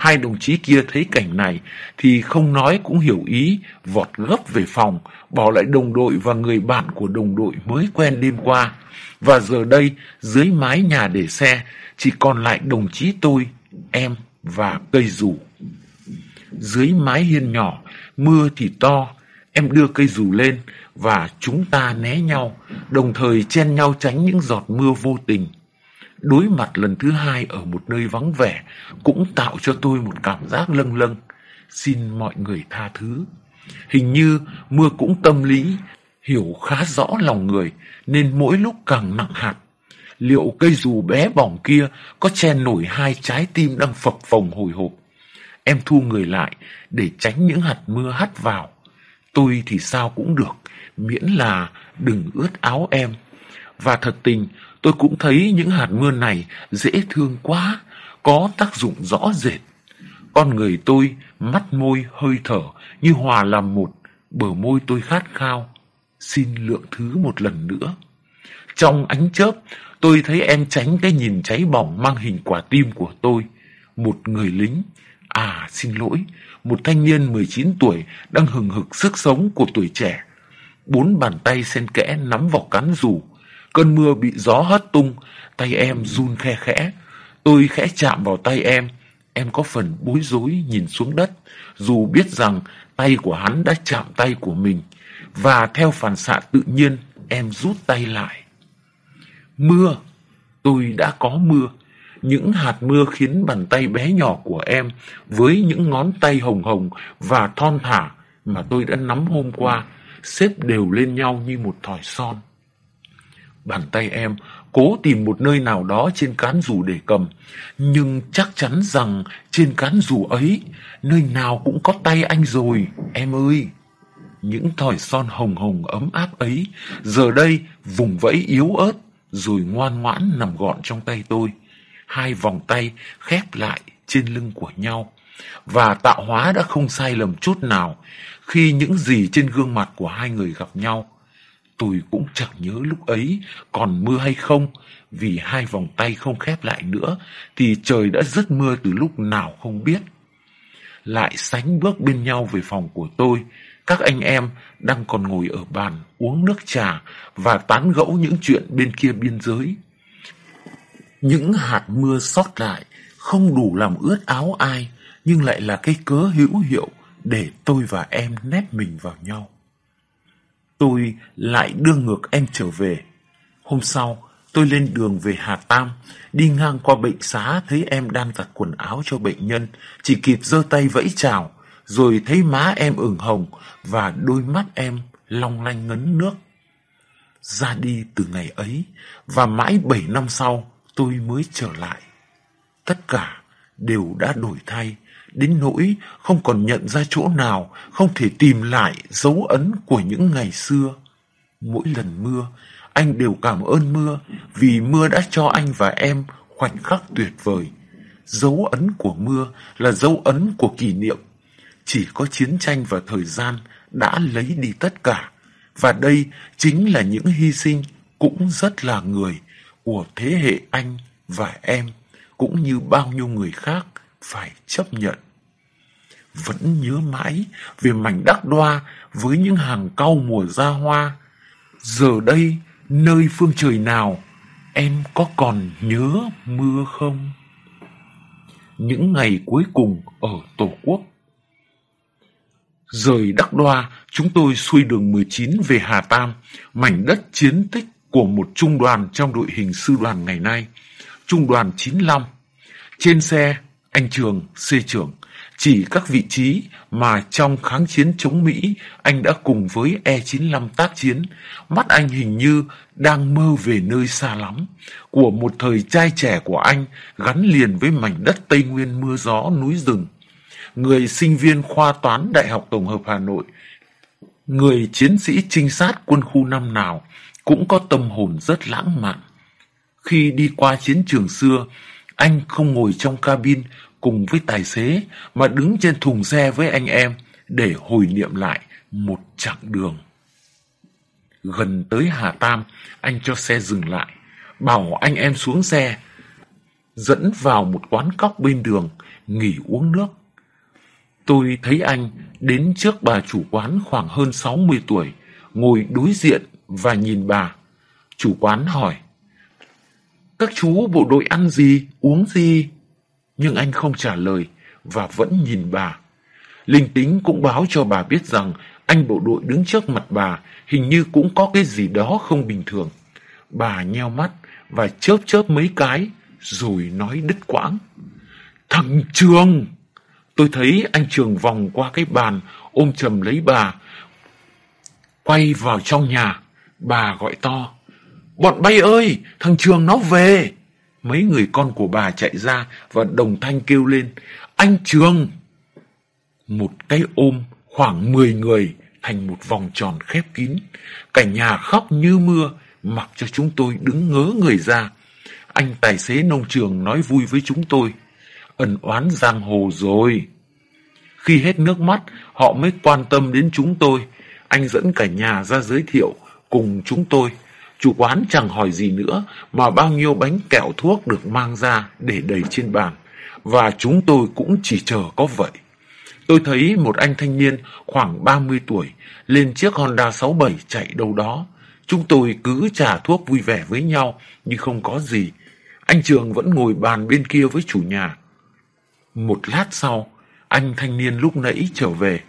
Hai đồng chí kia thấy cảnh này thì không nói cũng hiểu ý, vọt gấp về phòng, bỏ lại đồng đội và người bạn của đồng đội mới quen đêm qua. Và giờ đây, dưới mái nhà để xe, chỉ còn lại đồng chí tôi, em và cây dù. Dưới mái hiên nhỏ, mưa thì to, em đưa cây dù lên và chúng ta né nhau, đồng thời chen nhau tránh những giọt mưa vô tình đối mặt lần thứ hai ở một nơi vắng vẻ cũng tạo cho tôi một cảm giác lâng lâng. Xin mọi người tha thứ. Hình như mưa cũng tâm lý, hiểu khá rõ lòng người nên mỗi lúc càng nặng hạt. Liệu cây dù bé bỏng kia có che nổi hai trái tim đang phập phồng hồi hộp? Em thu người lại để tránh những hạt mưa hắt vào. Tôi thì sao cũng được, miễn là đừng ướt áo em. Và thật tình, tôi cũng thấy những hạt mưa này dễ thương quá, có tác dụng rõ rệt. Con người tôi, mắt môi, hơi thở như hòa làm một, bờ môi tôi khát khao. Xin lượng thứ một lần nữa. Trong ánh chớp, tôi thấy em tránh cái nhìn cháy bỏng mang hình quả tim của tôi. Một người lính, à xin lỗi, một thanh niên 19 tuổi đang hừng hực sức sống của tuổi trẻ. Bốn bàn tay xen kẽ nắm vào cán dù. Cơn mưa bị gió hất tung, tay em run khe khẽ. Tôi khẽ chạm vào tay em, em có phần bối rối nhìn xuống đất, dù biết rằng tay của hắn đã chạm tay của mình. Và theo phản xạ tự nhiên, em rút tay lại. Mưa, tôi đã có mưa. Những hạt mưa khiến bàn tay bé nhỏ của em với những ngón tay hồng hồng và thon thả mà tôi đã nắm hôm qua xếp đều lên nhau như một thỏi son. Bàn tay em cố tìm một nơi nào đó trên cán dù để cầm, nhưng chắc chắn rằng trên cán dù ấy, nơi nào cũng có tay anh rồi, em ơi. Những thỏi son hồng hồng ấm áp ấy, giờ đây vùng vẫy yếu ớt, rồi ngoan ngoãn nằm gọn trong tay tôi. Hai vòng tay khép lại trên lưng của nhau. Và tạo hóa đã không sai lầm chút nào khi những gì trên gương mặt của hai người gặp nhau Tôi cũng chẳng nhớ lúc ấy còn mưa hay không, vì hai vòng tay không khép lại nữa thì trời đã dứt mưa từ lúc nào không biết. Lại sánh bước bên nhau về phòng của tôi, các anh em đang còn ngồi ở bàn uống nước trà và tán gẫu những chuyện bên kia biên giới. Những hạt mưa sót lại không đủ làm ướt áo ai, nhưng lại là cái cớ hữu hiệu để tôi và em nép mình vào nhau tôi lại đưa ngược em trở về. Hôm sau, tôi lên đường về Hà Tam, đi ngang qua bệnh xá thấy em đang giặt quần áo cho bệnh nhân, chỉ kịp giơ tay vẫy chào, rồi thấy má em ửng hồng và đôi mắt em long lanh ngấn nước. Ra đi từ ngày ấy, và mãi bảy năm sau tôi mới trở lại. Tất cả đều đã đổi thay, đến nỗi không còn nhận ra chỗ nào, không thể tìm lại dấu ấn của những ngày xưa. Mỗi lần mưa, anh đều cảm ơn mưa vì mưa đã cho anh và em khoảnh khắc tuyệt vời. Dấu ấn của mưa là dấu ấn của kỷ niệm. Chỉ có chiến tranh và thời gian đã lấy đi tất cả. Và đây chính là những hy sinh cũng rất là người của thế hệ anh và em, cũng như bao nhiêu người khác phải chấp nhận. Vẫn nhớ mãi về mảnh đắc đoa với những hàng cau mùa ra hoa. Giờ đây, nơi phương trời nào, em có còn nhớ mưa không? Những ngày cuối cùng ở Tổ quốc Rời Đắc Đoa, chúng tôi xuôi đường 19 về Hà Tam, mảnh đất chiến tích của một trung đoàn trong đội hình sư đoàn ngày nay, trung đoàn 95. Trên xe, anh Trường, C trưởng, chỉ các vị trí mà trong kháng chiến chống Mỹ anh đã cùng với E-95 tác chiến, mắt anh hình như đang mơ về nơi xa lắm, của một thời trai trẻ của anh gắn liền với mảnh đất Tây Nguyên mưa gió núi rừng. Người sinh viên khoa toán Đại học Tổng hợp Hà Nội, người chiến sĩ trinh sát quân khu năm nào cũng có tâm hồn rất lãng mạn. Khi đi qua chiến trường xưa, anh không ngồi trong cabin cùng với tài xế mà đứng trên thùng xe với anh em để hồi niệm lại một chặng đường. Gần tới Hà Tam, anh cho xe dừng lại, bảo anh em xuống xe, dẫn vào một quán cóc bên đường, nghỉ uống nước. Tôi thấy anh đến trước bà chủ quán khoảng hơn 60 tuổi, ngồi đối diện và nhìn bà. Chủ quán hỏi, các chú bộ đội ăn gì, uống gì? Nhưng anh không trả lời và vẫn nhìn bà. Linh tính cũng báo cho bà biết rằng anh bộ đội đứng trước mặt bà hình như cũng có cái gì đó không bình thường. Bà nheo mắt và chớp chớp mấy cái rồi nói đứt quãng. Thằng Trường! Tôi thấy anh Trường vòng qua cái bàn ôm chầm lấy bà quay vào trong nhà. Bà gọi to. Bọn bay ơi, thằng Trường nó về. Mấy người con của bà chạy ra và đồng thanh kêu lên. Anh Trường! Một cái ôm khoảng 10 người thành một vòng tròn khép kín. Cả nhà khóc như mưa, mặc cho chúng tôi đứng ngớ người ra. Anh tài xế nông trường nói vui với chúng tôi. Ẩn oán giang hồ rồi. Khi hết nước mắt, họ mới quan tâm đến chúng tôi. Anh dẫn cả nhà ra giới thiệu cùng chúng tôi. Chủ quán chẳng hỏi gì nữa mà bao nhiêu bánh kẹo thuốc được mang ra để đầy trên bàn. Và chúng tôi cũng chỉ chờ có vậy. Tôi thấy một anh thanh niên khoảng 30 tuổi lên chiếc Honda 67 chạy đâu đó. Chúng tôi cứ trả thuốc vui vẻ với nhau nhưng không có gì. Anh Trường vẫn ngồi bàn bên kia với chủ nhà. Một lát sau, anh thanh niên lúc nãy trở về,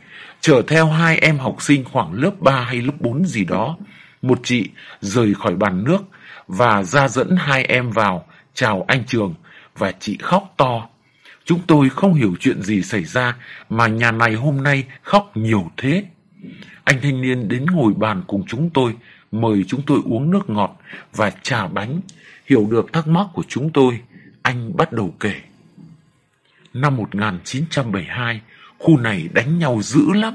chở theo hai em học sinh khoảng lớp 3 hay lớp 4 gì đó. Một chị rời khỏi bàn nước và ra dẫn hai em vào chào anh Trường và chị khóc to. Chúng tôi không hiểu chuyện gì xảy ra mà nhà này hôm nay khóc nhiều thế. Anh thanh niên đến ngồi bàn cùng chúng tôi, mời chúng tôi uống nước ngọt và trà bánh. Hiểu được thắc mắc của chúng tôi, anh bắt đầu kể. Năm 1972, khu này đánh nhau dữ lắm.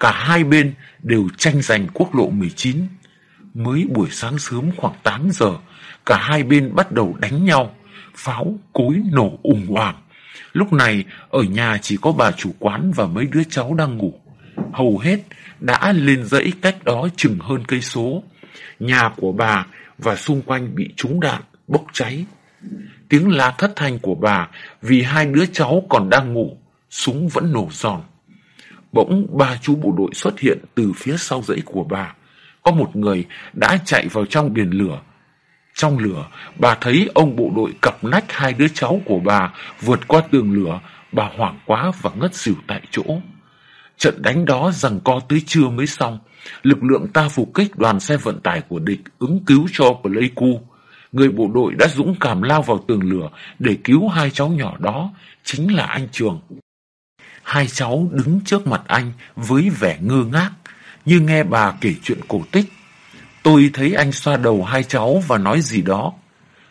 Cả hai bên đều tranh giành quốc lộ 19. Mới buổi sáng sớm khoảng 8 giờ, cả hai bên bắt đầu đánh nhau. Pháo cối nổ ủng hoảng. Lúc này ở nhà chỉ có bà chủ quán và mấy đứa cháu đang ngủ. Hầu hết đã lên dãy cách đó chừng hơn cây số. Nhà của bà và xung quanh bị trúng đạn, bốc cháy. Tiếng la thất thanh của bà vì hai đứa cháu còn đang ngủ, súng vẫn nổ giòn. Bỗng ba chú bộ đội xuất hiện từ phía sau dãy của bà. Có một người đã chạy vào trong biển lửa. Trong lửa, bà thấy ông bộ đội cặp nách hai đứa cháu của bà vượt qua tường lửa. Bà hoảng quá và ngất xỉu tại chỗ. Trận đánh đó rằng co tới trưa mới xong. Lực lượng ta phục kích đoàn xe vận tải của địch ứng cứu cho Pleiku. Người bộ đội đã dũng cảm lao vào tường lửa để cứu hai cháu nhỏ đó, chính là anh Trường. Hai cháu đứng trước mặt anh với vẻ ngơ ngác, như nghe bà kể chuyện cổ tích. Tôi thấy anh xoa đầu hai cháu và nói gì đó.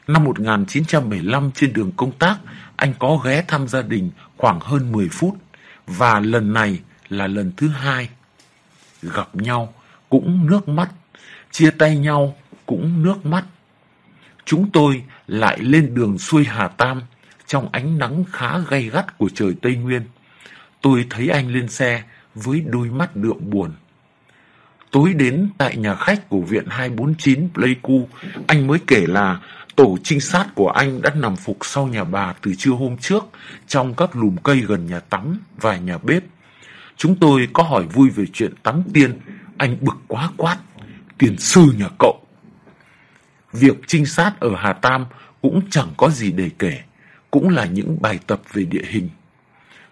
Năm 1975 trên đường công tác, anh có ghé thăm gia đình khoảng hơn 10 phút và lần này là lần thứ hai. Gặp nhau cũng nước mắt, chia tay nhau cũng nước mắt. Chúng tôi lại lên đường xuôi Hà Tam trong ánh nắng khá gay gắt của trời Tây Nguyên. Tôi thấy anh lên xe với đôi mắt đượm buồn. Tối đến tại nhà khách của viện 249 Pleiku, anh mới kể là tổ trinh sát của anh đã nằm phục sau nhà bà từ trưa hôm trước trong các lùm cây gần nhà tắm và nhà bếp. Chúng tôi có hỏi vui về chuyện tắm tiên, anh bực quá quát, tiền sư nhà cậu. Việc trinh sát ở Hà Tam cũng chẳng có gì để kể, cũng là những bài tập về địa hình.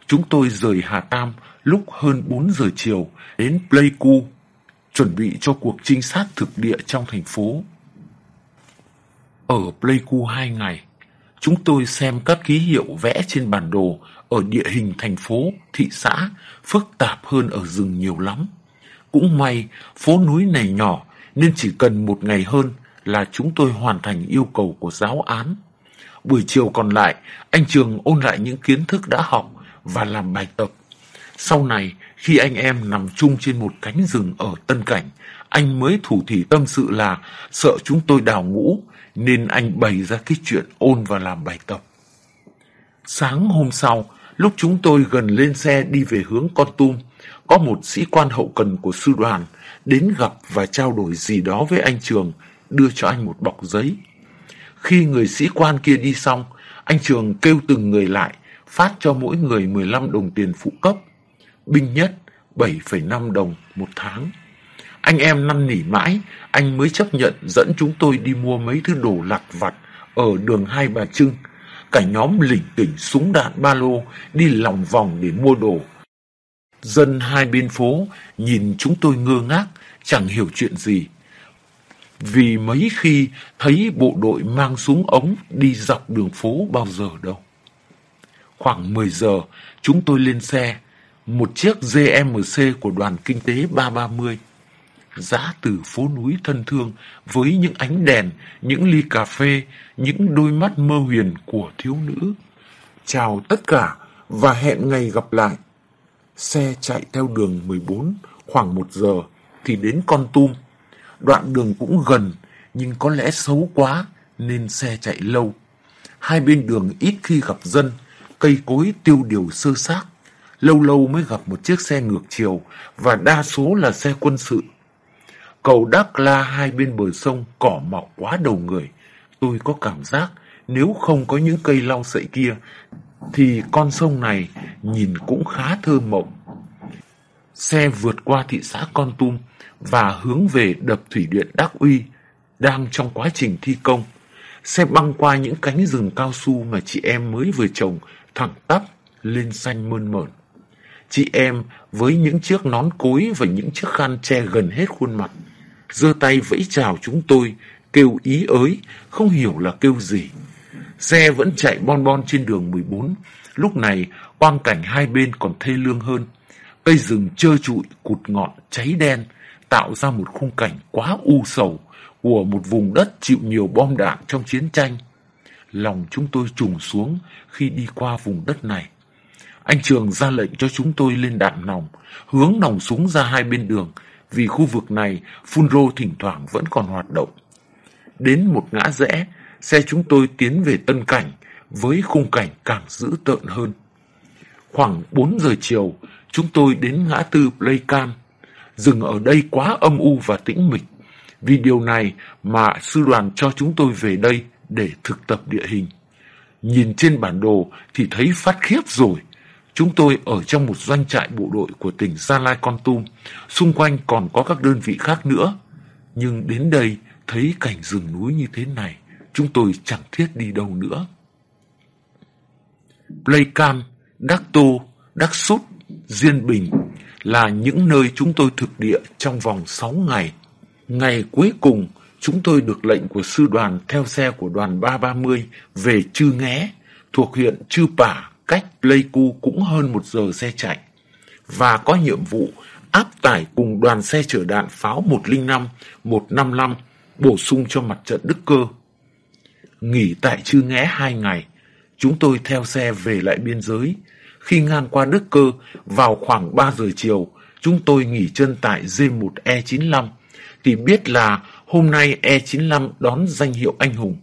Chúng tôi rời Hà Tam lúc hơn 4 giờ chiều đến Pleiku, chuẩn bị cho cuộc trinh sát thực địa trong thành phố. Ở Pleiku hai ngày, chúng tôi xem các ký hiệu vẽ trên bản đồ ở địa hình thành phố, thị xã phức tạp hơn ở rừng nhiều lắm. Cũng may phố núi này nhỏ nên chỉ cần một ngày hơn là chúng tôi hoàn thành yêu cầu của giáo án. Buổi chiều còn lại, anh Trường ôn lại những kiến thức đã học và làm bài tập. Sau này, khi anh em nằm chung trên một cánh rừng ở Tân Cảnh, anh mới thủ thỉ tâm sự là sợ chúng tôi đào ngũ, nên anh bày ra cái chuyện ôn và làm bài tập. Sáng hôm sau, lúc chúng tôi gần lên xe đi về hướng Con Tum, có một sĩ quan hậu cần của sư đoàn đến gặp và trao đổi gì đó với anh Trường, đưa cho anh một bọc giấy. Khi người sĩ quan kia đi xong, anh Trường kêu từng người lại, phát cho mỗi người 15 đồng tiền phụ cấp, binh nhất 7,5 đồng một tháng. Anh em năn nỉ mãi, anh mới chấp nhận dẫn chúng tôi đi mua mấy thứ đồ lặt vặt ở đường Hai Bà Trưng. Cả nhóm lỉnh kỉnh súng đạn ba lô đi lòng vòng để mua đồ. Dân hai bên phố nhìn chúng tôi ngơ ngác, chẳng hiểu chuyện gì. Vì mấy khi thấy bộ đội mang súng ống đi dọc đường phố bao giờ đâu. Khoảng 10 giờ, chúng tôi lên xe, một chiếc GMC của đoàn kinh tế 330 giá từ phố núi thân thương với những ánh đèn, những ly cà phê, những đôi mắt mơ huyền của thiếu nữ. Chào tất cả và hẹn ngày gặp lại. Xe chạy theo đường 14 khoảng một giờ thì đến Con Tum. Đoạn đường cũng gần nhưng có lẽ xấu quá nên xe chạy lâu. Hai bên đường ít khi gặp dân, cây cối tiêu điều sơ xác. Lâu lâu mới gặp một chiếc xe ngược chiều và đa số là xe quân sự Cầu Đắc La hai bên bờ sông cỏ mọc quá đầu người. Tôi có cảm giác nếu không có những cây lau sậy kia, thì con sông này nhìn cũng khá thơ mộng. Xe vượt qua thị xã Con Tum và hướng về đập thủy điện Đắc Uy đang trong quá trình thi công. Xe băng qua những cánh rừng cao su mà chị em mới vừa trồng thẳng tắp lên xanh mơn mởn. Chị em với những chiếc nón cối và những chiếc khăn che gần hết khuôn mặt giơ tay vẫy chào chúng tôi, kêu ý ới, không hiểu là kêu gì. Xe vẫn chạy bon bon trên đường 14, lúc này quang cảnh hai bên còn thê lương hơn. Cây rừng trơ trụi, cụt ngọn, cháy đen, tạo ra một khung cảnh quá u sầu của một vùng đất chịu nhiều bom đạn trong chiến tranh. Lòng chúng tôi trùng xuống khi đi qua vùng đất này. Anh Trường ra lệnh cho chúng tôi lên đạn nòng, hướng nòng súng ra hai bên đường, vì khu vực này phun rô thỉnh thoảng vẫn còn hoạt động. Đến một ngã rẽ, xe chúng tôi tiến về Tân Cảnh với khung cảnh càng dữ tợn hơn. Khoảng 4 giờ chiều, chúng tôi đến ngã tư Playcan. Dừng ở đây quá âm u và tĩnh mịch. Vì điều này mà sư đoàn cho chúng tôi về đây để thực tập địa hình. Nhìn trên bản đồ thì thấy phát khiếp rồi. Chúng tôi ở trong một doanh trại bộ đội của tỉnh Gia Lai Con Tum, xung quanh còn có các đơn vị khác nữa. Nhưng đến đây, thấy cảnh rừng núi như thế này, chúng tôi chẳng thiết đi đâu nữa. Playcam, Đắc Tô, Đắc Sút, Diên Bình là những nơi chúng tôi thực địa trong vòng 6 ngày. Ngày cuối cùng, chúng tôi được lệnh của sư đoàn theo xe của đoàn 330 về Chư Nghé, thuộc huyện Chư Pả, cách Pleiku cũng hơn một giờ xe chạy và có nhiệm vụ áp tải cùng đoàn xe chở đạn pháo 105, 155 bổ sung cho mặt trận Đức Cơ. nghỉ tại Chư Nghẽ hai ngày. Chúng tôi theo xe về lại biên giới. Khi ngang qua Đức Cơ, vào khoảng 3 giờ chiều, chúng tôi nghỉ chân tại G1E95, thì biết là hôm nay E95 đón danh hiệu anh hùng.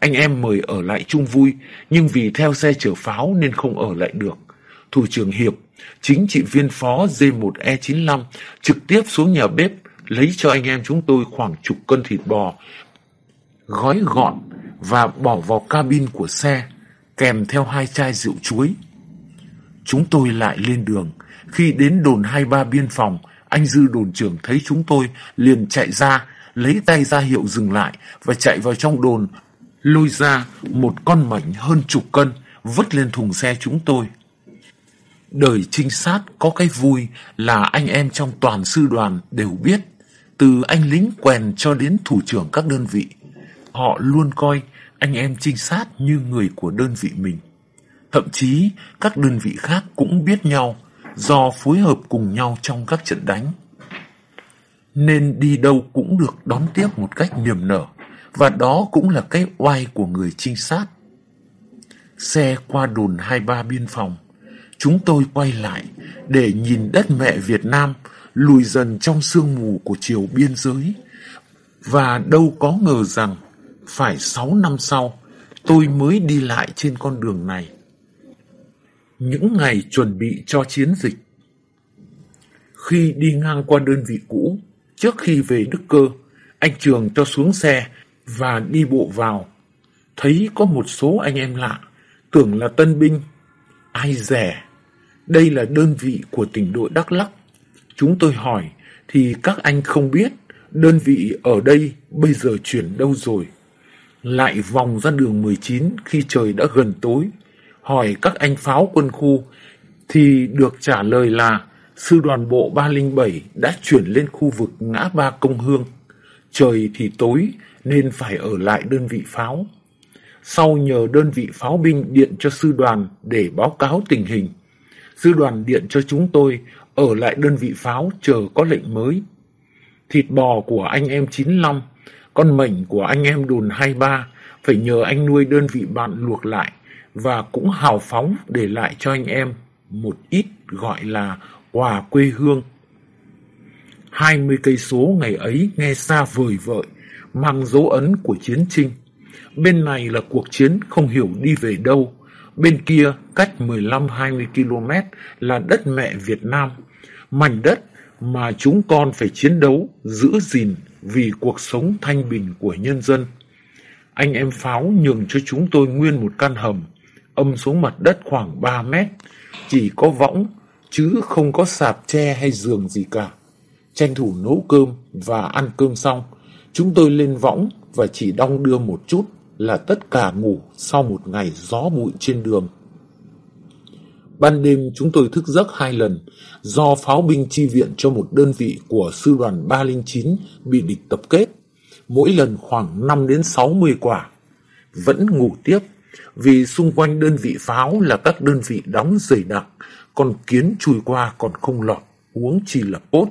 Anh em mời ở lại chung vui, nhưng vì theo xe chở pháo nên không ở lại được. Thủ trưởng Hiệp, chính trị viên phó D1E95 trực tiếp xuống nhà bếp lấy cho anh em chúng tôi khoảng chục cân thịt bò, gói gọn và bỏ vào cabin của xe, kèm theo hai chai rượu chuối. Chúng tôi lại lên đường. Khi đến đồn 23 biên phòng, anh Dư đồn trưởng thấy chúng tôi liền chạy ra, lấy tay ra hiệu dừng lại và chạy vào trong đồn, lôi ra một con mảnh hơn chục cân, vứt lên thùng xe chúng tôi. Đời trinh sát có cái vui là anh em trong toàn sư đoàn đều biết, từ anh lính quèn cho đến thủ trưởng các đơn vị. Họ luôn coi anh em trinh sát như người của đơn vị mình. Thậm chí các đơn vị khác cũng biết nhau do phối hợp cùng nhau trong các trận đánh. Nên đi đâu cũng được đón tiếp một cách niềm nở và đó cũng là cái oai của người trinh sát. Xe qua đồn 23 biên phòng, chúng tôi quay lại để nhìn đất mẹ Việt Nam lùi dần trong sương mù của chiều biên giới. Và đâu có ngờ rằng phải 6 năm sau tôi mới đi lại trên con đường này. Những ngày chuẩn bị cho chiến dịch Khi đi ngang qua đơn vị cũ, trước khi về Đức Cơ, anh Trường cho xuống xe và đi bộ vào. Thấy có một số anh em lạ, tưởng là tân binh. Ai rẻ, đây là đơn vị của tỉnh đội Đắk Lắk. Chúng tôi hỏi thì các anh không biết đơn vị ở đây bây giờ chuyển đâu rồi. Lại vòng ra đường 19 khi trời đã gần tối, hỏi các anh pháo quân khu thì được trả lời là sư đoàn bộ 307 đã chuyển lên khu vực ngã ba công hương. Trời thì tối nên phải ở lại đơn vị pháo. Sau nhờ đơn vị pháo binh điện cho sư đoàn để báo cáo tình hình. Sư đoàn điện cho chúng tôi ở lại đơn vị pháo chờ có lệnh mới. Thịt bò của anh em 95, con mảnh của anh em đồn 23 phải nhờ anh nuôi đơn vị bạn luộc lại và cũng hào phóng để lại cho anh em một ít gọi là quà quê hương. 20 cây số ngày ấy nghe xa vời vợi, mang dấu ấn của chiến tranh. Bên này là cuộc chiến không hiểu đi về đâu, bên kia cách 15-20 km là đất mẹ Việt Nam, mảnh đất mà chúng con phải chiến đấu, giữ gìn vì cuộc sống thanh bình của nhân dân. Anh em pháo nhường cho chúng tôi nguyên một căn hầm, âm xuống mặt đất khoảng 3 mét, chỉ có võng, chứ không có sạp tre hay giường gì cả. Tranh thủ nấu cơm và ăn cơm xong, chúng tôi lên võng và chỉ đong đưa một chút là tất cả ngủ sau một ngày gió bụi trên đường. Ban đêm chúng tôi thức giấc hai lần do pháo binh chi viện cho một đơn vị của sư đoàn 309 bị địch tập kết. Mỗi lần khoảng 5 đến 60 quả. Vẫn ngủ tiếp vì xung quanh đơn vị pháo là các đơn vị đóng dày đặc, còn kiến chui qua còn không lọt, uống chỉ là bốt.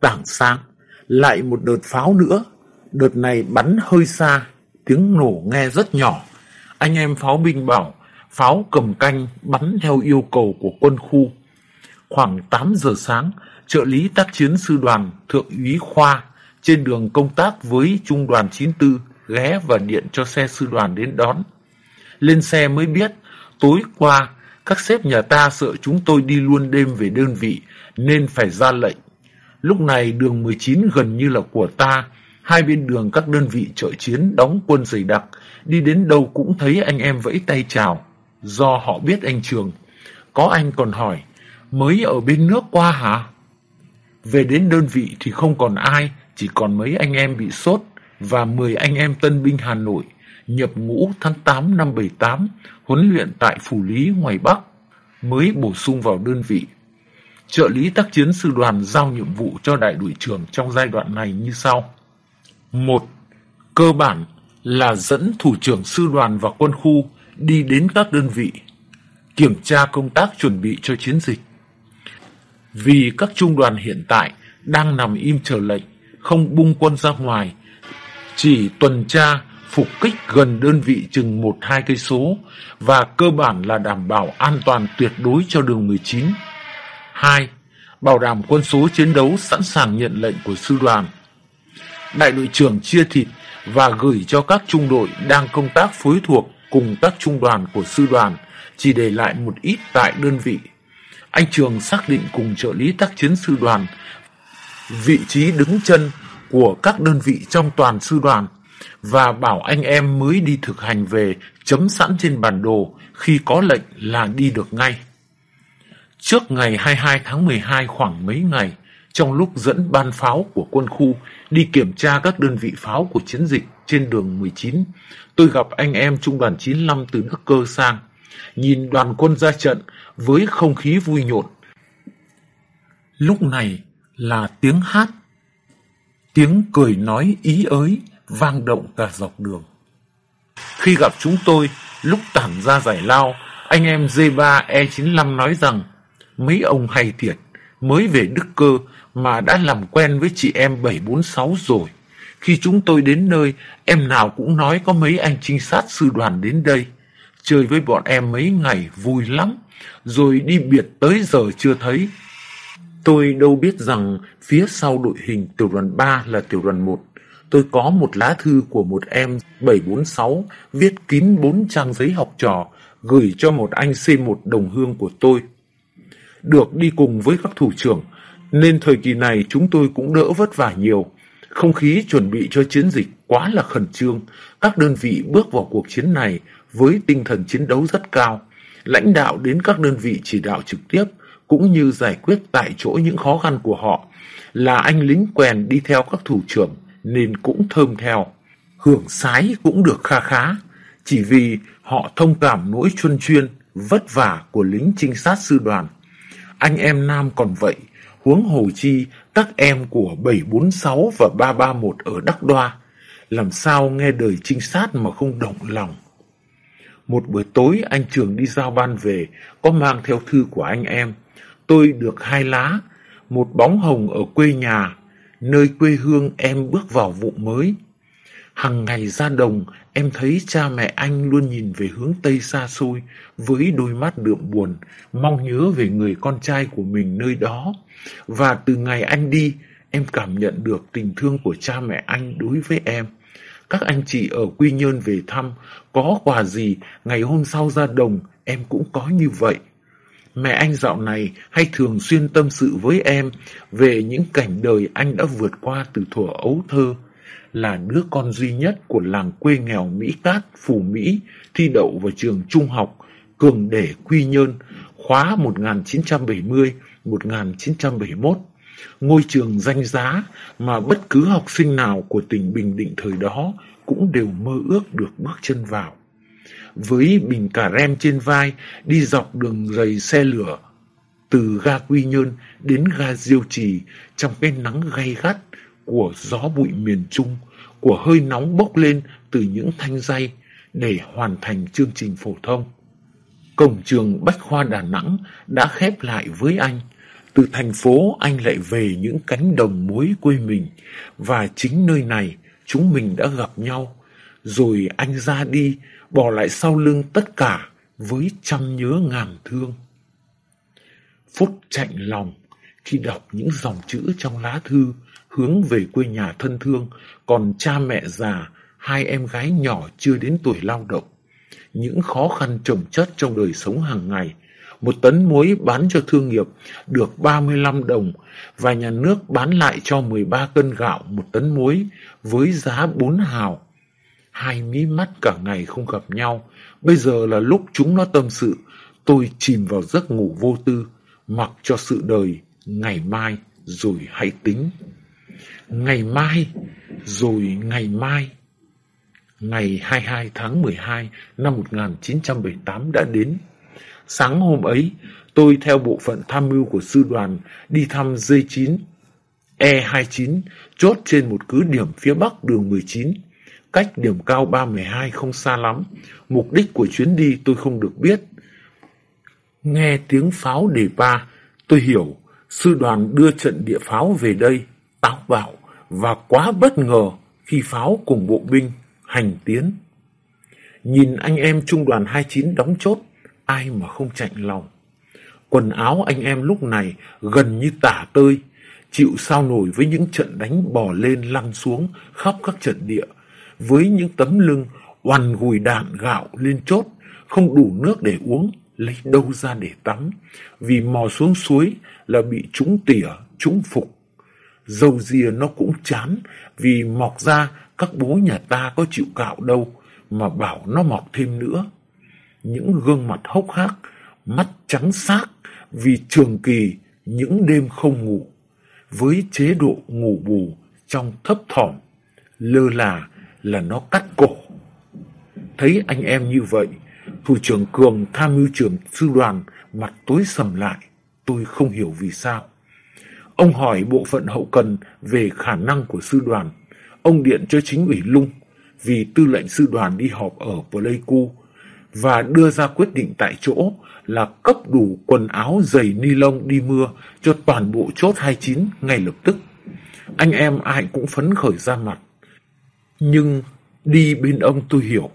Tảng sáng, lại một đợt pháo nữa, đợt này bắn hơi xa, tiếng nổ nghe rất nhỏ. Anh em pháo binh bảo, pháo cầm canh bắn theo yêu cầu của quân khu. Khoảng 8 giờ sáng, trợ lý tác chiến sư đoàn Thượng úy Khoa trên đường công tác với trung đoàn 94 ghé và điện cho xe sư đoàn đến đón. Lên xe mới biết, tối qua các sếp nhà ta sợ chúng tôi đi luôn đêm về đơn vị nên phải ra lệnh. Lúc này đường 19 gần như là của ta, hai bên đường các đơn vị trợ chiến đóng quân dày đặc, đi đến đâu cũng thấy anh em vẫy tay chào, do họ biết anh Trường. Có anh còn hỏi, mới ở bên nước qua hả? Về đến đơn vị thì không còn ai, chỉ còn mấy anh em bị sốt, và 10 anh em tân binh Hà Nội nhập ngũ tháng 8 năm 78, huấn luyện tại Phủ Lý ngoài Bắc, mới bổ sung vào đơn vị. Trợ lý tác chiến sư đoàn giao nhiệm vụ cho đại đội trưởng trong giai đoạn này như sau. một Cơ bản là dẫn thủ trưởng sư đoàn và quân khu đi đến các đơn vị, kiểm tra công tác chuẩn bị cho chiến dịch. Vì các trung đoàn hiện tại đang nằm im chờ lệnh, không bung quân ra ngoài chỉ tuần tra phục kích gần đơn vị chừng 1-2 cây số và cơ bản là đảm bảo an toàn tuyệt đối cho đường 19. 2. Bảo đảm quân số chiến đấu sẵn sàng nhận lệnh của sư đoàn. Đại đội trưởng chia thịt và gửi cho các trung đội đang công tác phối thuộc cùng các trung đoàn của sư đoàn, chỉ để lại một ít tại đơn vị. Anh Trường xác định cùng trợ lý tác chiến sư đoàn vị trí đứng chân của các đơn vị trong toàn sư đoàn và bảo anh em mới đi thực hành về chấm sẵn trên bản đồ khi có lệnh là đi được ngay. Trước ngày 22 tháng 12 khoảng mấy ngày, trong lúc dẫn ban pháo của quân khu đi kiểm tra các đơn vị pháo của chiến dịch trên đường 19, tôi gặp anh em trung đoàn 95 từ nước cơ sang, nhìn đoàn quân ra trận với không khí vui nhộn. Lúc này là tiếng hát, tiếng cười nói ý ới vang động cả dọc đường. Khi gặp chúng tôi, lúc tản ra giải lao, anh em D3 E95 nói rằng mấy ông hay thiệt, mới về Đức Cơ mà đã làm quen với chị em 746 rồi. Khi chúng tôi đến nơi, em nào cũng nói có mấy anh trinh sát sư đoàn đến đây. Chơi với bọn em mấy ngày vui lắm, rồi đi biệt tới giờ chưa thấy. Tôi đâu biết rằng phía sau đội hình tiểu đoàn 3 là tiểu đoàn 1. Tôi có một lá thư của một em 746 viết kín bốn trang giấy học trò gửi cho một anh C1 đồng hương của tôi. Được đi cùng với các thủ trưởng, nên thời kỳ này chúng tôi cũng đỡ vất vả nhiều. Không khí chuẩn bị cho chiến dịch quá là khẩn trương. Các đơn vị bước vào cuộc chiến này với tinh thần chiến đấu rất cao. Lãnh đạo đến các đơn vị chỉ đạo trực tiếp cũng như giải quyết tại chỗ những khó khăn của họ. Là anh lính quèn đi theo các thủ trưởng nên cũng thơm theo. Hưởng sái cũng được kha khá, chỉ vì họ thông cảm nỗi chuân chuyên, vất vả của lính trinh sát sư đoàn. Anh em Nam còn vậy, huống hồ chi các em của 746 và 331 ở Đắc Đoa. Làm sao nghe đời trinh sát mà không động lòng. Một buổi tối anh Trường đi giao ban về, có mang theo thư của anh em. Tôi được hai lá, một bóng hồng ở quê nhà, nơi quê hương em bước vào vụ mới. Hằng ngày ra đồng, em thấy cha mẹ anh luôn nhìn về hướng Tây xa xôi với đôi mắt đượm buồn, mong nhớ về người con trai của mình nơi đó. Và từ ngày anh đi, em cảm nhận được tình thương của cha mẹ anh đối với em. Các anh chị ở Quy Nhơn về thăm, có quà gì, ngày hôm sau ra đồng, em cũng có như vậy. Mẹ anh dạo này hay thường xuyên tâm sự với em về những cảnh đời anh đã vượt qua từ thuở ấu thơ. Là đứa con duy nhất của làng quê nghèo Mỹ Cát, Phủ Mỹ, thi đậu vào trường trung học Cường Để Quy Nhơn, khóa 1970-1971. Ngôi trường danh giá mà bất cứ học sinh nào của tỉnh Bình Định thời đó cũng đều mơ ước được bước chân vào với bình cà rem trên vai đi dọc đường rầy xe lửa từ ga Quy Nhơn đến ga Diêu Trì trong cái nắng gay gắt của gió bụi miền Trung, của hơi nóng bốc lên từ những thanh dây để hoàn thành chương trình phổ thông. Cổng trường Bách Khoa Đà Nẵng đã khép lại với anh. Từ thành phố, anh lại về những cánh đồng muối quê mình và chính nơi này, chúng mình đã gặp nhau. Rồi anh ra đi, bỏ lại sau lưng tất cả với trăm nhớ ngàn thương. Phút chạnh lòng khi đọc những dòng chữ trong lá thư hướng về quê nhà thân thương, còn cha mẹ già, hai em gái nhỏ chưa đến tuổi lao động. Những khó khăn trồng chất trong đời sống hàng ngày. Một tấn muối bán cho thương nghiệp được 35 đồng và nhà nước bán lại cho 13 cân gạo một tấn muối với giá 4 hào Hai mí mắt cả ngày không gặp nhau. Bây giờ là lúc chúng nó tâm sự. Tôi chìm vào giấc ngủ vô tư, mặc cho sự đời ngày mai rồi hãy tính. Ngày mai rồi ngày mai. Ngày 22 tháng 12 năm 1978 đã đến. Sáng hôm ấy, tôi theo bộ phận tham mưu của sư đoàn đi thăm D9, E29, chốt trên một cứ điểm phía bắc đường 19 cách điểm cao 312 không xa lắm. Mục đích của chuyến đi tôi không được biết. Nghe tiếng pháo đề ba, tôi hiểu sư đoàn đưa trận địa pháo về đây, táo bạo và quá bất ngờ khi pháo cùng bộ binh hành tiến. Nhìn anh em trung đoàn 29 đóng chốt, ai mà không chạnh lòng. Quần áo anh em lúc này gần như tả tơi, chịu sao nổi với những trận đánh bò lên lăn xuống khắp các trận địa, với những tấm lưng oằn gùi đạn gạo lên chốt, không đủ nước để uống, lấy đâu ra để tắm, vì mò xuống suối là bị trúng tỉa, trúng phục. Dầu dìa nó cũng chán, vì mọc ra các bố nhà ta có chịu cạo đâu, mà bảo nó mọc thêm nữa. Những gương mặt hốc hác, mắt trắng xác, vì trường kỳ những đêm không ngủ, với chế độ ngủ bù trong thấp thỏm, lơ là là nó cắt cổ. Thấy anh em như vậy, thủ trưởng Cường tham mưu trưởng sư đoàn mặt tối sầm lại, tôi không hiểu vì sao. Ông hỏi bộ phận hậu cần về khả năng của sư đoàn. Ông điện cho chính ủy Lung vì tư lệnh sư đoàn đi họp ở Pleiku và đưa ra quyết định tại chỗ là cấp đủ quần áo giày ni lông đi mưa cho toàn bộ chốt 29 ngay lập tức. Anh em ai cũng phấn khởi ra mặt. Nhưng đi bên ông tôi hiểu,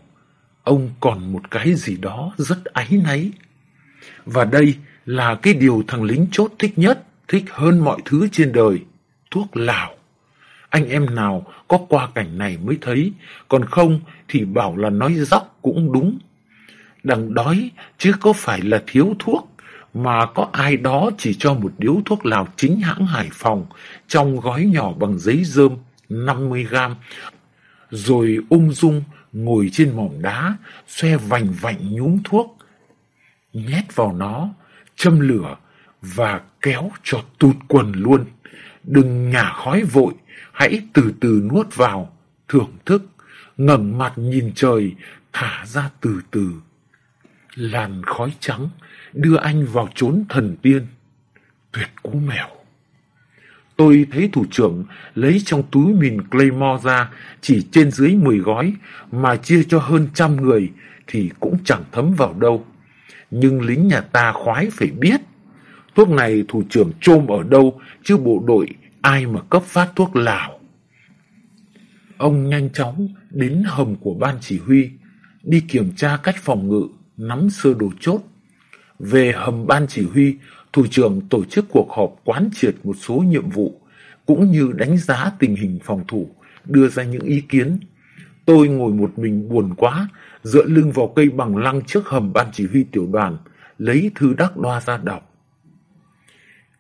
ông còn một cái gì đó rất áy náy. Và đây là cái điều thằng lính chốt thích nhất, thích hơn mọi thứ trên đời, thuốc lào. Anh em nào có qua cảnh này mới thấy, còn không thì bảo là nói dóc cũng đúng đằng đói chứ có phải là thiếu thuốc mà có ai đó chỉ cho một điếu thuốc lào chính hãng Hải Phòng trong gói nhỏ bằng giấy rơm 50 gram rồi ung dung ngồi trên mỏm đá xoe vành vạnh nhúm thuốc nhét vào nó châm lửa và kéo cho tụt quần luôn đừng nhả khói vội, hãy từ từ nuốt vào, thưởng thức ngẩng mặt nhìn trời, thả ra từ từ làn khói trắng đưa anh vào chốn thần tiên. Tuyệt cú mèo. Tôi thấy thủ trưởng lấy trong túi mìn Claymore ra, chỉ trên dưới 10 gói, mà chia cho hơn trăm người, thì cũng chẳng thấm vào đâu. Nhưng lính nhà ta khoái phải biết. Thuốc này thủ trưởng trôm ở đâu chứ bộ đội ai mà cấp phát thuốc lào. Ông nhanh chóng đến hầm của ban chỉ huy, đi kiểm tra cách phòng ngự nắm sơ đồ chốt. Về hầm ban chỉ huy, thủ trưởng tổ chức cuộc họp quán triệt một số nhiệm vụ, cũng như đánh giá tình hình phòng thủ, đưa ra những ý kiến. Tôi ngồi một mình buồn quá, dựa lưng vào cây bằng lăng trước hầm ban chỉ huy tiểu đoàn, lấy thư đắc đoa ra đọc.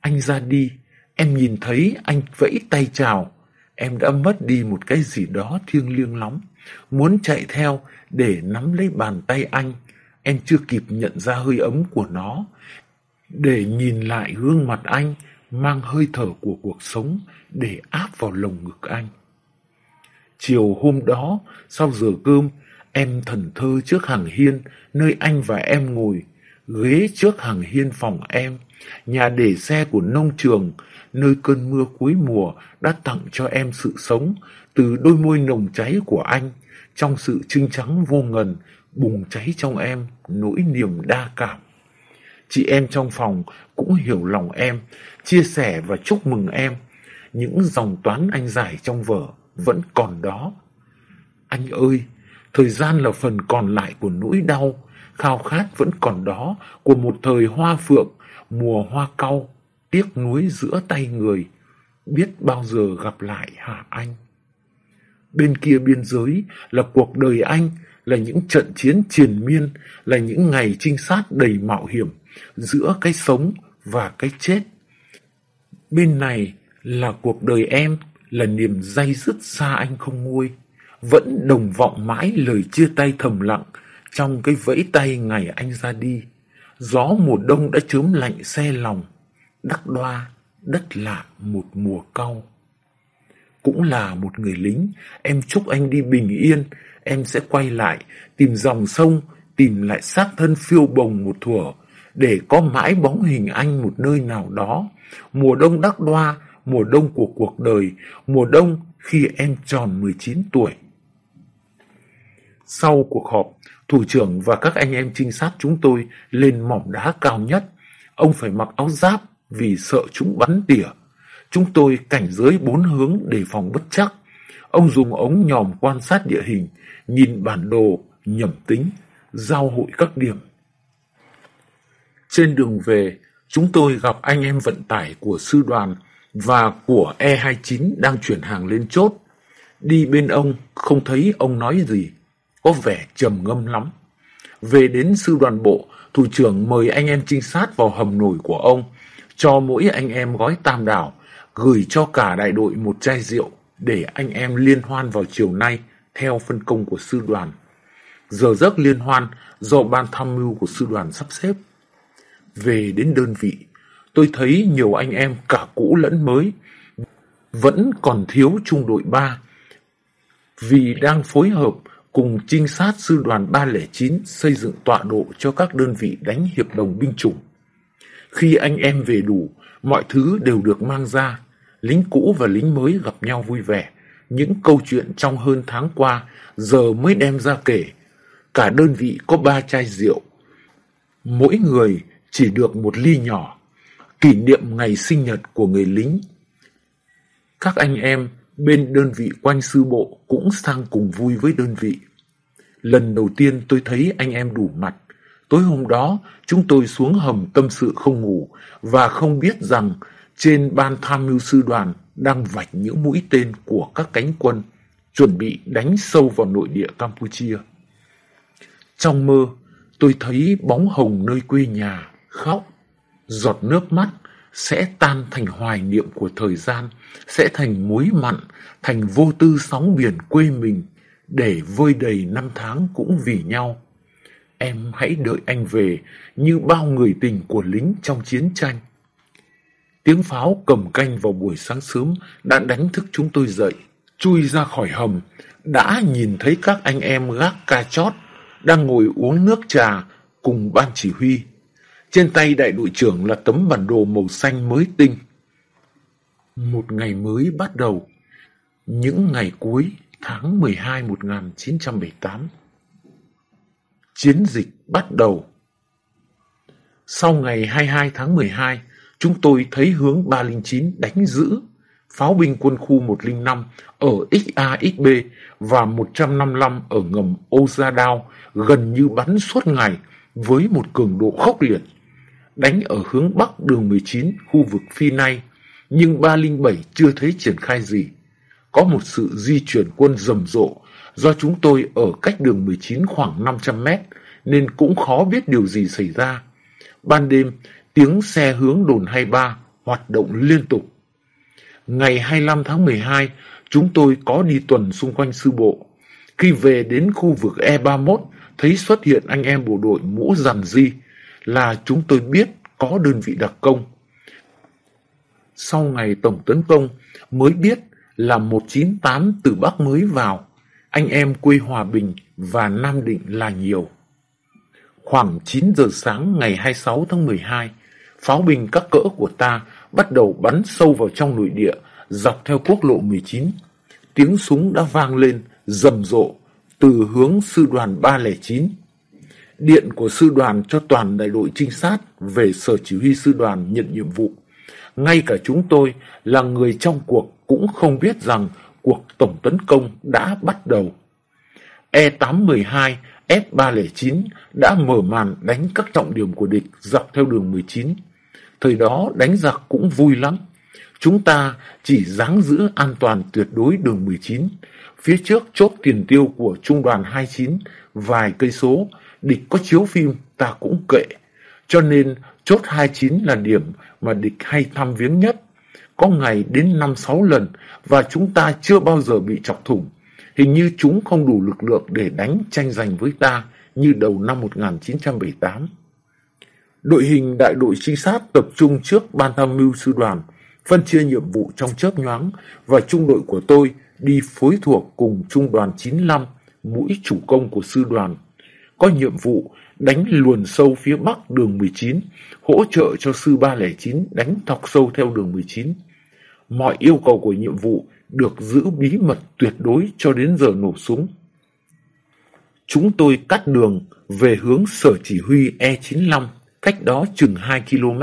Anh ra đi, em nhìn thấy anh vẫy tay chào, em đã mất đi một cái gì đó thiêng liêng lắm, muốn chạy theo để nắm lấy bàn tay anh, Em chưa kịp nhận ra hơi ấm của nó. Để nhìn lại gương mặt anh mang hơi thở của cuộc sống để áp vào lồng ngực anh. Chiều hôm đó, sau giờ cơm, em thần thơ trước hàng hiên, nơi anh và em ngồi, ghế trước hàng hiên phòng em, nhà để xe của nông trường, nơi cơn mưa cuối mùa đã tặng cho em sự sống từ đôi môi nồng cháy của anh, trong sự trinh trắng vô ngần bùng cháy trong em nỗi niềm đa cảm. Chị em trong phòng cũng hiểu lòng em, chia sẻ và chúc mừng em. Những dòng toán anh giải trong vở vẫn còn đó. Anh ơi, thời gian là phần còn lại của nỗi đau, khao khát vẫn còn đó của một thời hoa phượng, mùa hoa cau, tiếc nuối giữa tay người. Biết bao giờ gặp lại hả anh? Bên kia biên giới là cuộc đời anh, là những trận chiến triền miên, là những ngày trinh sát đầy mạo hiểm giữa cái sống và cái chết. Bên này là cuộc đời em, là niềm day dứt xa anh không nguôi, vẫn đồng vọng mãi lời chia tay thầm lặng trong cái vẫy tay ngày anh ra đi. Gió mùa đông đã chớm lạnh xe lòng, đắc đoa, đất lạ một mùa cau. Cũng là một người lính, em chúc anh đi bình yên, em sẽ quay lại, tìm dòng sông, tìm lại xác thân phiêu bồng một thuở, để có mãi bóng hình anh một nơi nào đó. Mùa đông đắc đoa, mùa đông của cuộc đời, mùa đông khi em tròn 19 tuổi. Sau cuộc họp, thủ trưởng và các anh em trinh sát chúng tôi lên mỏm đá cao nhất. Ông phải mặc áo giáp vì sợ chúng bắn tỉa. Chúng tôi cảnh giới bốn hướng để phòng bất chắc. Ông dùng ống nhòm quan sát địa hình, nhìn bản đồ, nhẩm tính, giao hội các điểm. Trên đường về, chúng tôi gặp anh em vận tải của sư đoàn và của E29 đang chuyển hàng lên chốt. Đi bên ông, không thấy ông nói gì, có vẻ trầm ngâm lắm. Về đến sư đoàn bộ, thủ trưởng mời anh em trinh sát vào hầm nổi của ông, cho mỗi anh em gói tam đảo, gửi cho cả đại đội một chai rượu để anh em liên hoan vào chiều nay theo phân công của sư đoàn. Giờ giấc liên hoan do ban tham mưu của sư đoàn sắp xếp. Về đến đơn vị, tôi thấy nhiều anh em cả cũ lẫn mới vẫn còn thiếu trung đội 3 vì đang phối hợp cùng trinh sát sư đoàn 309 xây dựng tọa độ cho các đơn vị đánh hiệp đồng binh chủng. Khi anh em về đủ, mọi thứ đều được mang ra, lính cũ và lính mới gặp nhau vui vẻ. Những câu chuyện trong hơn tháng qua giờ mới đem ra kể. Cả đơn vị có ba chai rượu. Mỗi người chỉ được một ly nhỏ, kỷ niệm ngày sinh nhật của người lính. Các anh em bên đơn vị quanh sư bộ cũng sang cùng vui với đơn vị. Lần đầu tiên tôi thấy anh em đủ mặt. Tối hôm đó, chúng tôi xuống hầm tâm sự không ngủ và không biết rằng trên ban tham mưu sư đoàn đang vạch những mũi tên của các cánh quân chuẩn bị đánh sâu vào nội địa Campuchia. Trong mơ, tôi thấy bóng hồng nơi quê nhà, khóc, giọt nước mắt sẽ tan thành hoài niệm của thời gian, sẽ thành muối mặn, thành vô tư sóng biển quê mình, để vơi đầy năm tháng cũng vì nhau. Em hãy đợi anh về như bao người tình của lính trong chiến tranh. Tiếng pháo cầm canh vào buổi sáng sớm đã đánh thức chúng tôi dậy. Chui ra khỏi hầm, đã nhìn thấy các anh em gác ca chót đang ngồi uống nước trà cùng ban chỉ huy. Trên tay đại đội trưởng là tấm bản đồ màu xanh mới tinh. Một ngày mới bắt đầu. Những ngày cuối tháng 12 1978. Chiến dịch bắt đầu. Sau ngày 22 tháng 12, chúng tôi thấy hướng 309 đánh giữ pháo binh quân khu 105 ở XAXB và 155 ở ngầm Ozadao gần như bắn suốt ngày với một cường độ khốc liệt. Đánh ở hướng Bắc đường 19 khu vực Phi Nay, nhưng 307 chưa thấy triển khai gì. Có một sự di chuyển quân rầm rộ do chúng tôi ở cách đường 19 khoảng 500 mét nên cũng khó biết điều gì xảy ra. Ban đêm, tiếng xe hướng đồn 23 hoạt động liên tục. Ngày 25 tháng 12, chúng tôi có đi tuần xung quanh sư bộ. Khi về đến khu vực E31, thấy xuất hiện anh em bộ đội mũ rằn di là chúng tôi biết có đơn vị đặc công. Sau ngày tổng tấn công mới biết là 198 từ Bắc mới vào, anh em quê Hòa Bình và Nam Định là nhiều. Khoảng 9 giờ sáng ngày 26 tháng 12, pháo binh các cỡ của ta bắt đầu bắn sâu vào trong nội địa dọc theo quốc lộ 19. Tiếng súng đã vang lên rầm rộ từ hướng sư đoàn 309. Điện của sư đoàn cho toàn đại đội trinh sát về sở chỉ huy sư đoàn nhận nhiệm vụ. Ngay cả chúng tôi là người trong cuộc cũng không biết rằng cuộc tổng tấn công đã bắt đầu. E812 F309 đã mở màn đánh các trọng điểm của địch dọc theo đường 19. Thời đó đánh giặc cũng vui lắm. Chúng ta chỉ dáng giữ an toàn tuyệt đối đường 19. Phía trước chốt tiền tiêu của trung đoàn 29 vài cây số, địch có chiếu phim ta cũng kệ. Cho nên chốt 29 là điểm mà địch hay thăm viếng nhất. Có ngày đến 5-6 lần và chúng ta chưa bao giờ bị chọc thủng. Hình như chúng không đủ lực lượng để đánh tranh giành với ta như đầu năm 1978. Đội hình đại đội trinh sát tập trung trước ban tham mưu sư đoàn, phân chia nhiệm vụ trong chớp nhoáng và trung đội của tôi đi phối thuộc cùng trung đoàn 95, mũi chủ công của sư đoàn. Có nhiệm vụ đánh luồn sâu phía bắc đường 19, hỗ trợ cho sư 309 đánh thọc sâu theo đường 19. Mọi yêu cầu của nhiệm vụ được giữ bí mật tuyệt đối cho đến giờ nổ súng. Chúng tôi cắt đường về hướng sở chỉ huy E95, cách đó chừng 2 km.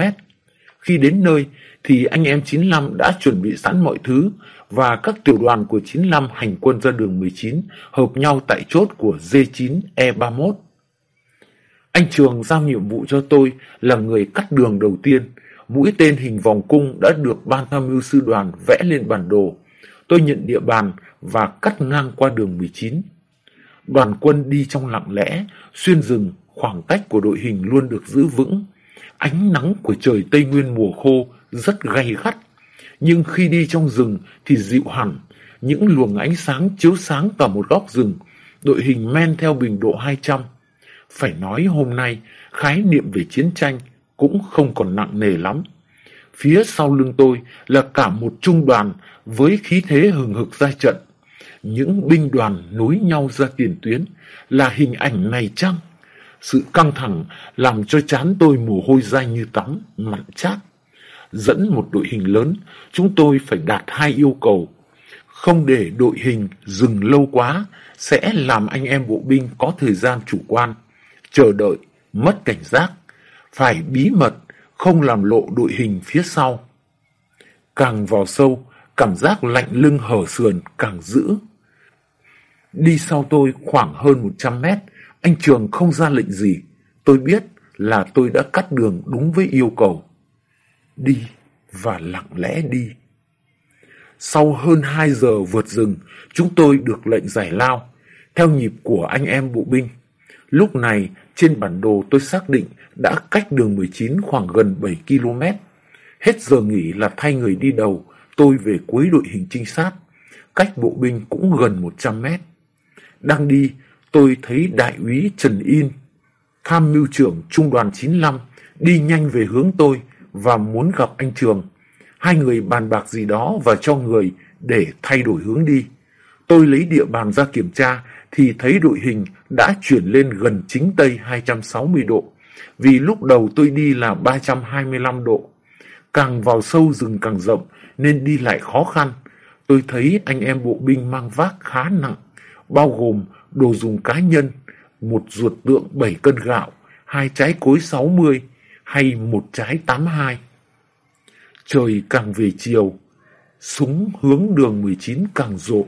Khi đến nơi thì anh em 95 đã chuẩn bị sẵn mọi thứ và các tiểu đoàn của 95 hành quân ra đường 19 hợp nhau tại chốt của D9E31. Anh Trường giao nhiệm vụ cho tôi là người cắt đường đầu tiên. Mũi tên hình vòng cung đã được ban tham mưu sư đoàn vẽ lên bản đồ. Tôi nhận địa bàn và cắt ngang qua đường 19. Đoàn quân đi trong lặng lẽ, xuyên rừng, khoảng cách của đội hình luôn được giữ vững. Ánh nắng của trời Tây Nguyên mùa khô rất gay gắt, nhưng khi đi trong rừng thì dịu hẳn. Những luồng ánh sáng chiếu sáng cả một góc rừng, đội hình men theo bình độ 200. Phải nói hôm nay, khái niệm về chiến tranh cũng không còn nặng nề lắm. Phía sau lưng tôi là cả một trung đoàn với khí thế hừng hực ra trận. Những binh đoàn nối nhau ra tiền tuyến là hình ảnh này chăng? Sự căng thẳng làm cho chán tôi mồ hôi dai như tắm, mặn chát. Dẫn một đội hình lớn, chúng tôi phải đạt hai yêu cầu. Không để đội hình dừng lâu quá sẽ làm anh em bộ binh có thời gian chủ quan, chờ đợi, mất cảnh giác. Phải bí mật, không làm lộ đội hình phía sau. Càng vào sâu, cảm giác lạnh lưng hở sườn càng dữ. Đi sau tôi khoảng hơn 100 mét, anh Trường không ra lệnh gì. Tôi biết là tôi đã cắt đường đúng với yêu cầu. Đi và lặng lẽ đi. Sau hơn 2 giờ vượt rừng, chúng tôi được lệnh giải lao, theo nhịp của anh em bộ binh. Lúc này, trên bản đồ tôi xác định đã cách đường 19 khoảng gần 7 km. Hết giờ nghỉ là thay người đi đầu, tôi về cuối đội hình trinh sát. Cách bộ binh cũng gần 100 mét. Đang đi, tôi thấy đại úy Trần In, tham mưu trưởng trung đoàn 95, đi nhanh về hướng tôi và muốn gặp anh Trường. Hai người bàn bạc gì đó và cho người để thay đổi hướng đi. Tôi lấy địa bàn ra kiểm tra thì thấy đội hình đã chuyển lên gần chính Tây 260 độ, vì lúc đầu tôi đi là 325 độ. Càng vào sâu rừng càng rộng nên đi lại khó khăn. Tôi thấy anh em bộ binh mang vác khá nặng, bao gồm đồ dùng cá nhân, một ruột tượng 7 cân gạo, hai trái cối 60 hay một trái 82. Trời càng về chiều, súng hướng đường 19 càng rộ,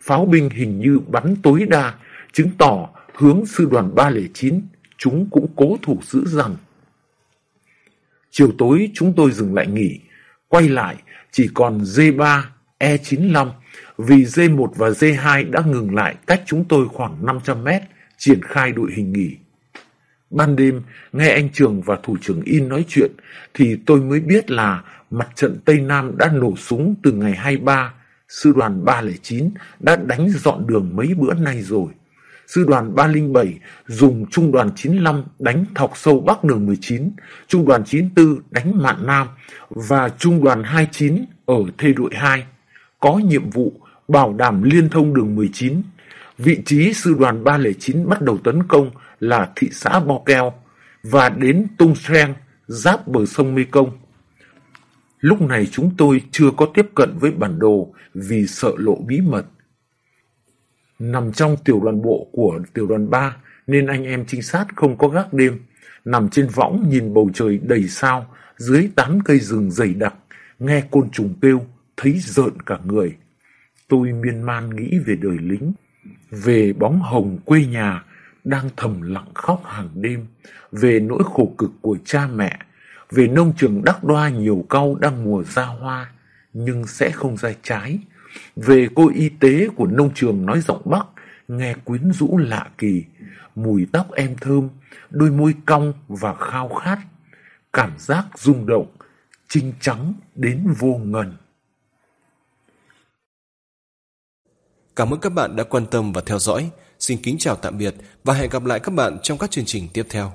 pháo binh hình như bắn tối đa, chứng tỏ hướng sư đoàn 309 chúng cũng cố thủ giữ rằng. Chiều tối chúng tôi dừng lại nghỉ, quay lại chỉ còn D3, E95 vì D1 và D2 đã ngừng lại cách chúng tôi khoảng 500 mét, triển khai đội hình nghỉ. Ban đêm, nghe anh Trường và Thủ trưởng In nói chuyện, thì tôi mới biết là mặt trận Tây Nam đã nổ súng từ ngày 23, sư đoàn 309 đã đánh dọn đường mấy bữa nay rồi. Sư đoàn 307 dùng trung đoàn 95 đánh thọc sâu bắc đường 19, trung đoàn 94 đánh mạn nam và trung đoàn 29 ở thê đội 2 có nhiệm vụ bảo đảm liên thông đường 19. Vị trí sư đoàn 309 bắt đầu tấn công là thị xã Bo Keo và đến Tung Seng, giáp bờ sông Mekong. Lúc này chúng tôi chưa có tiếp cận với bản đồ vì sợ lộ bí mật. Nằm trong tiểu đoàn bộ của tiểu đoàn 3 nên anh em trinh sát không có gác đêm. Nằm trên võng nhìn bầu trời đầy sao, dưới tán cây rừng dày đặc, nghe côn trùng kêu, thấy rợn cả người. Tôi miên man nghĩ về đời lính, về bóng hồng quê nhà đang thầm lặng khóc hàng đêm, về nỗi khổ cực của cha mẹ, về nông trường đắc đoa nhiều cau đang mùa ra hoa, nhưng sẽ không ra trái, về cô y tế của nông trường nói giọng Bắc, nghe quyến rũ lạ kỳ, mùi tóc em thơm, đôi môi cong và khao khát, cảm giác rung động, trinh trắng đến vô ngần. Cảm ơn các bạn đã quan tâm và theo dõi. Xin kính chào tạm biệt và hẹn gặp lại các bạn trong các chương trình tiếp theo.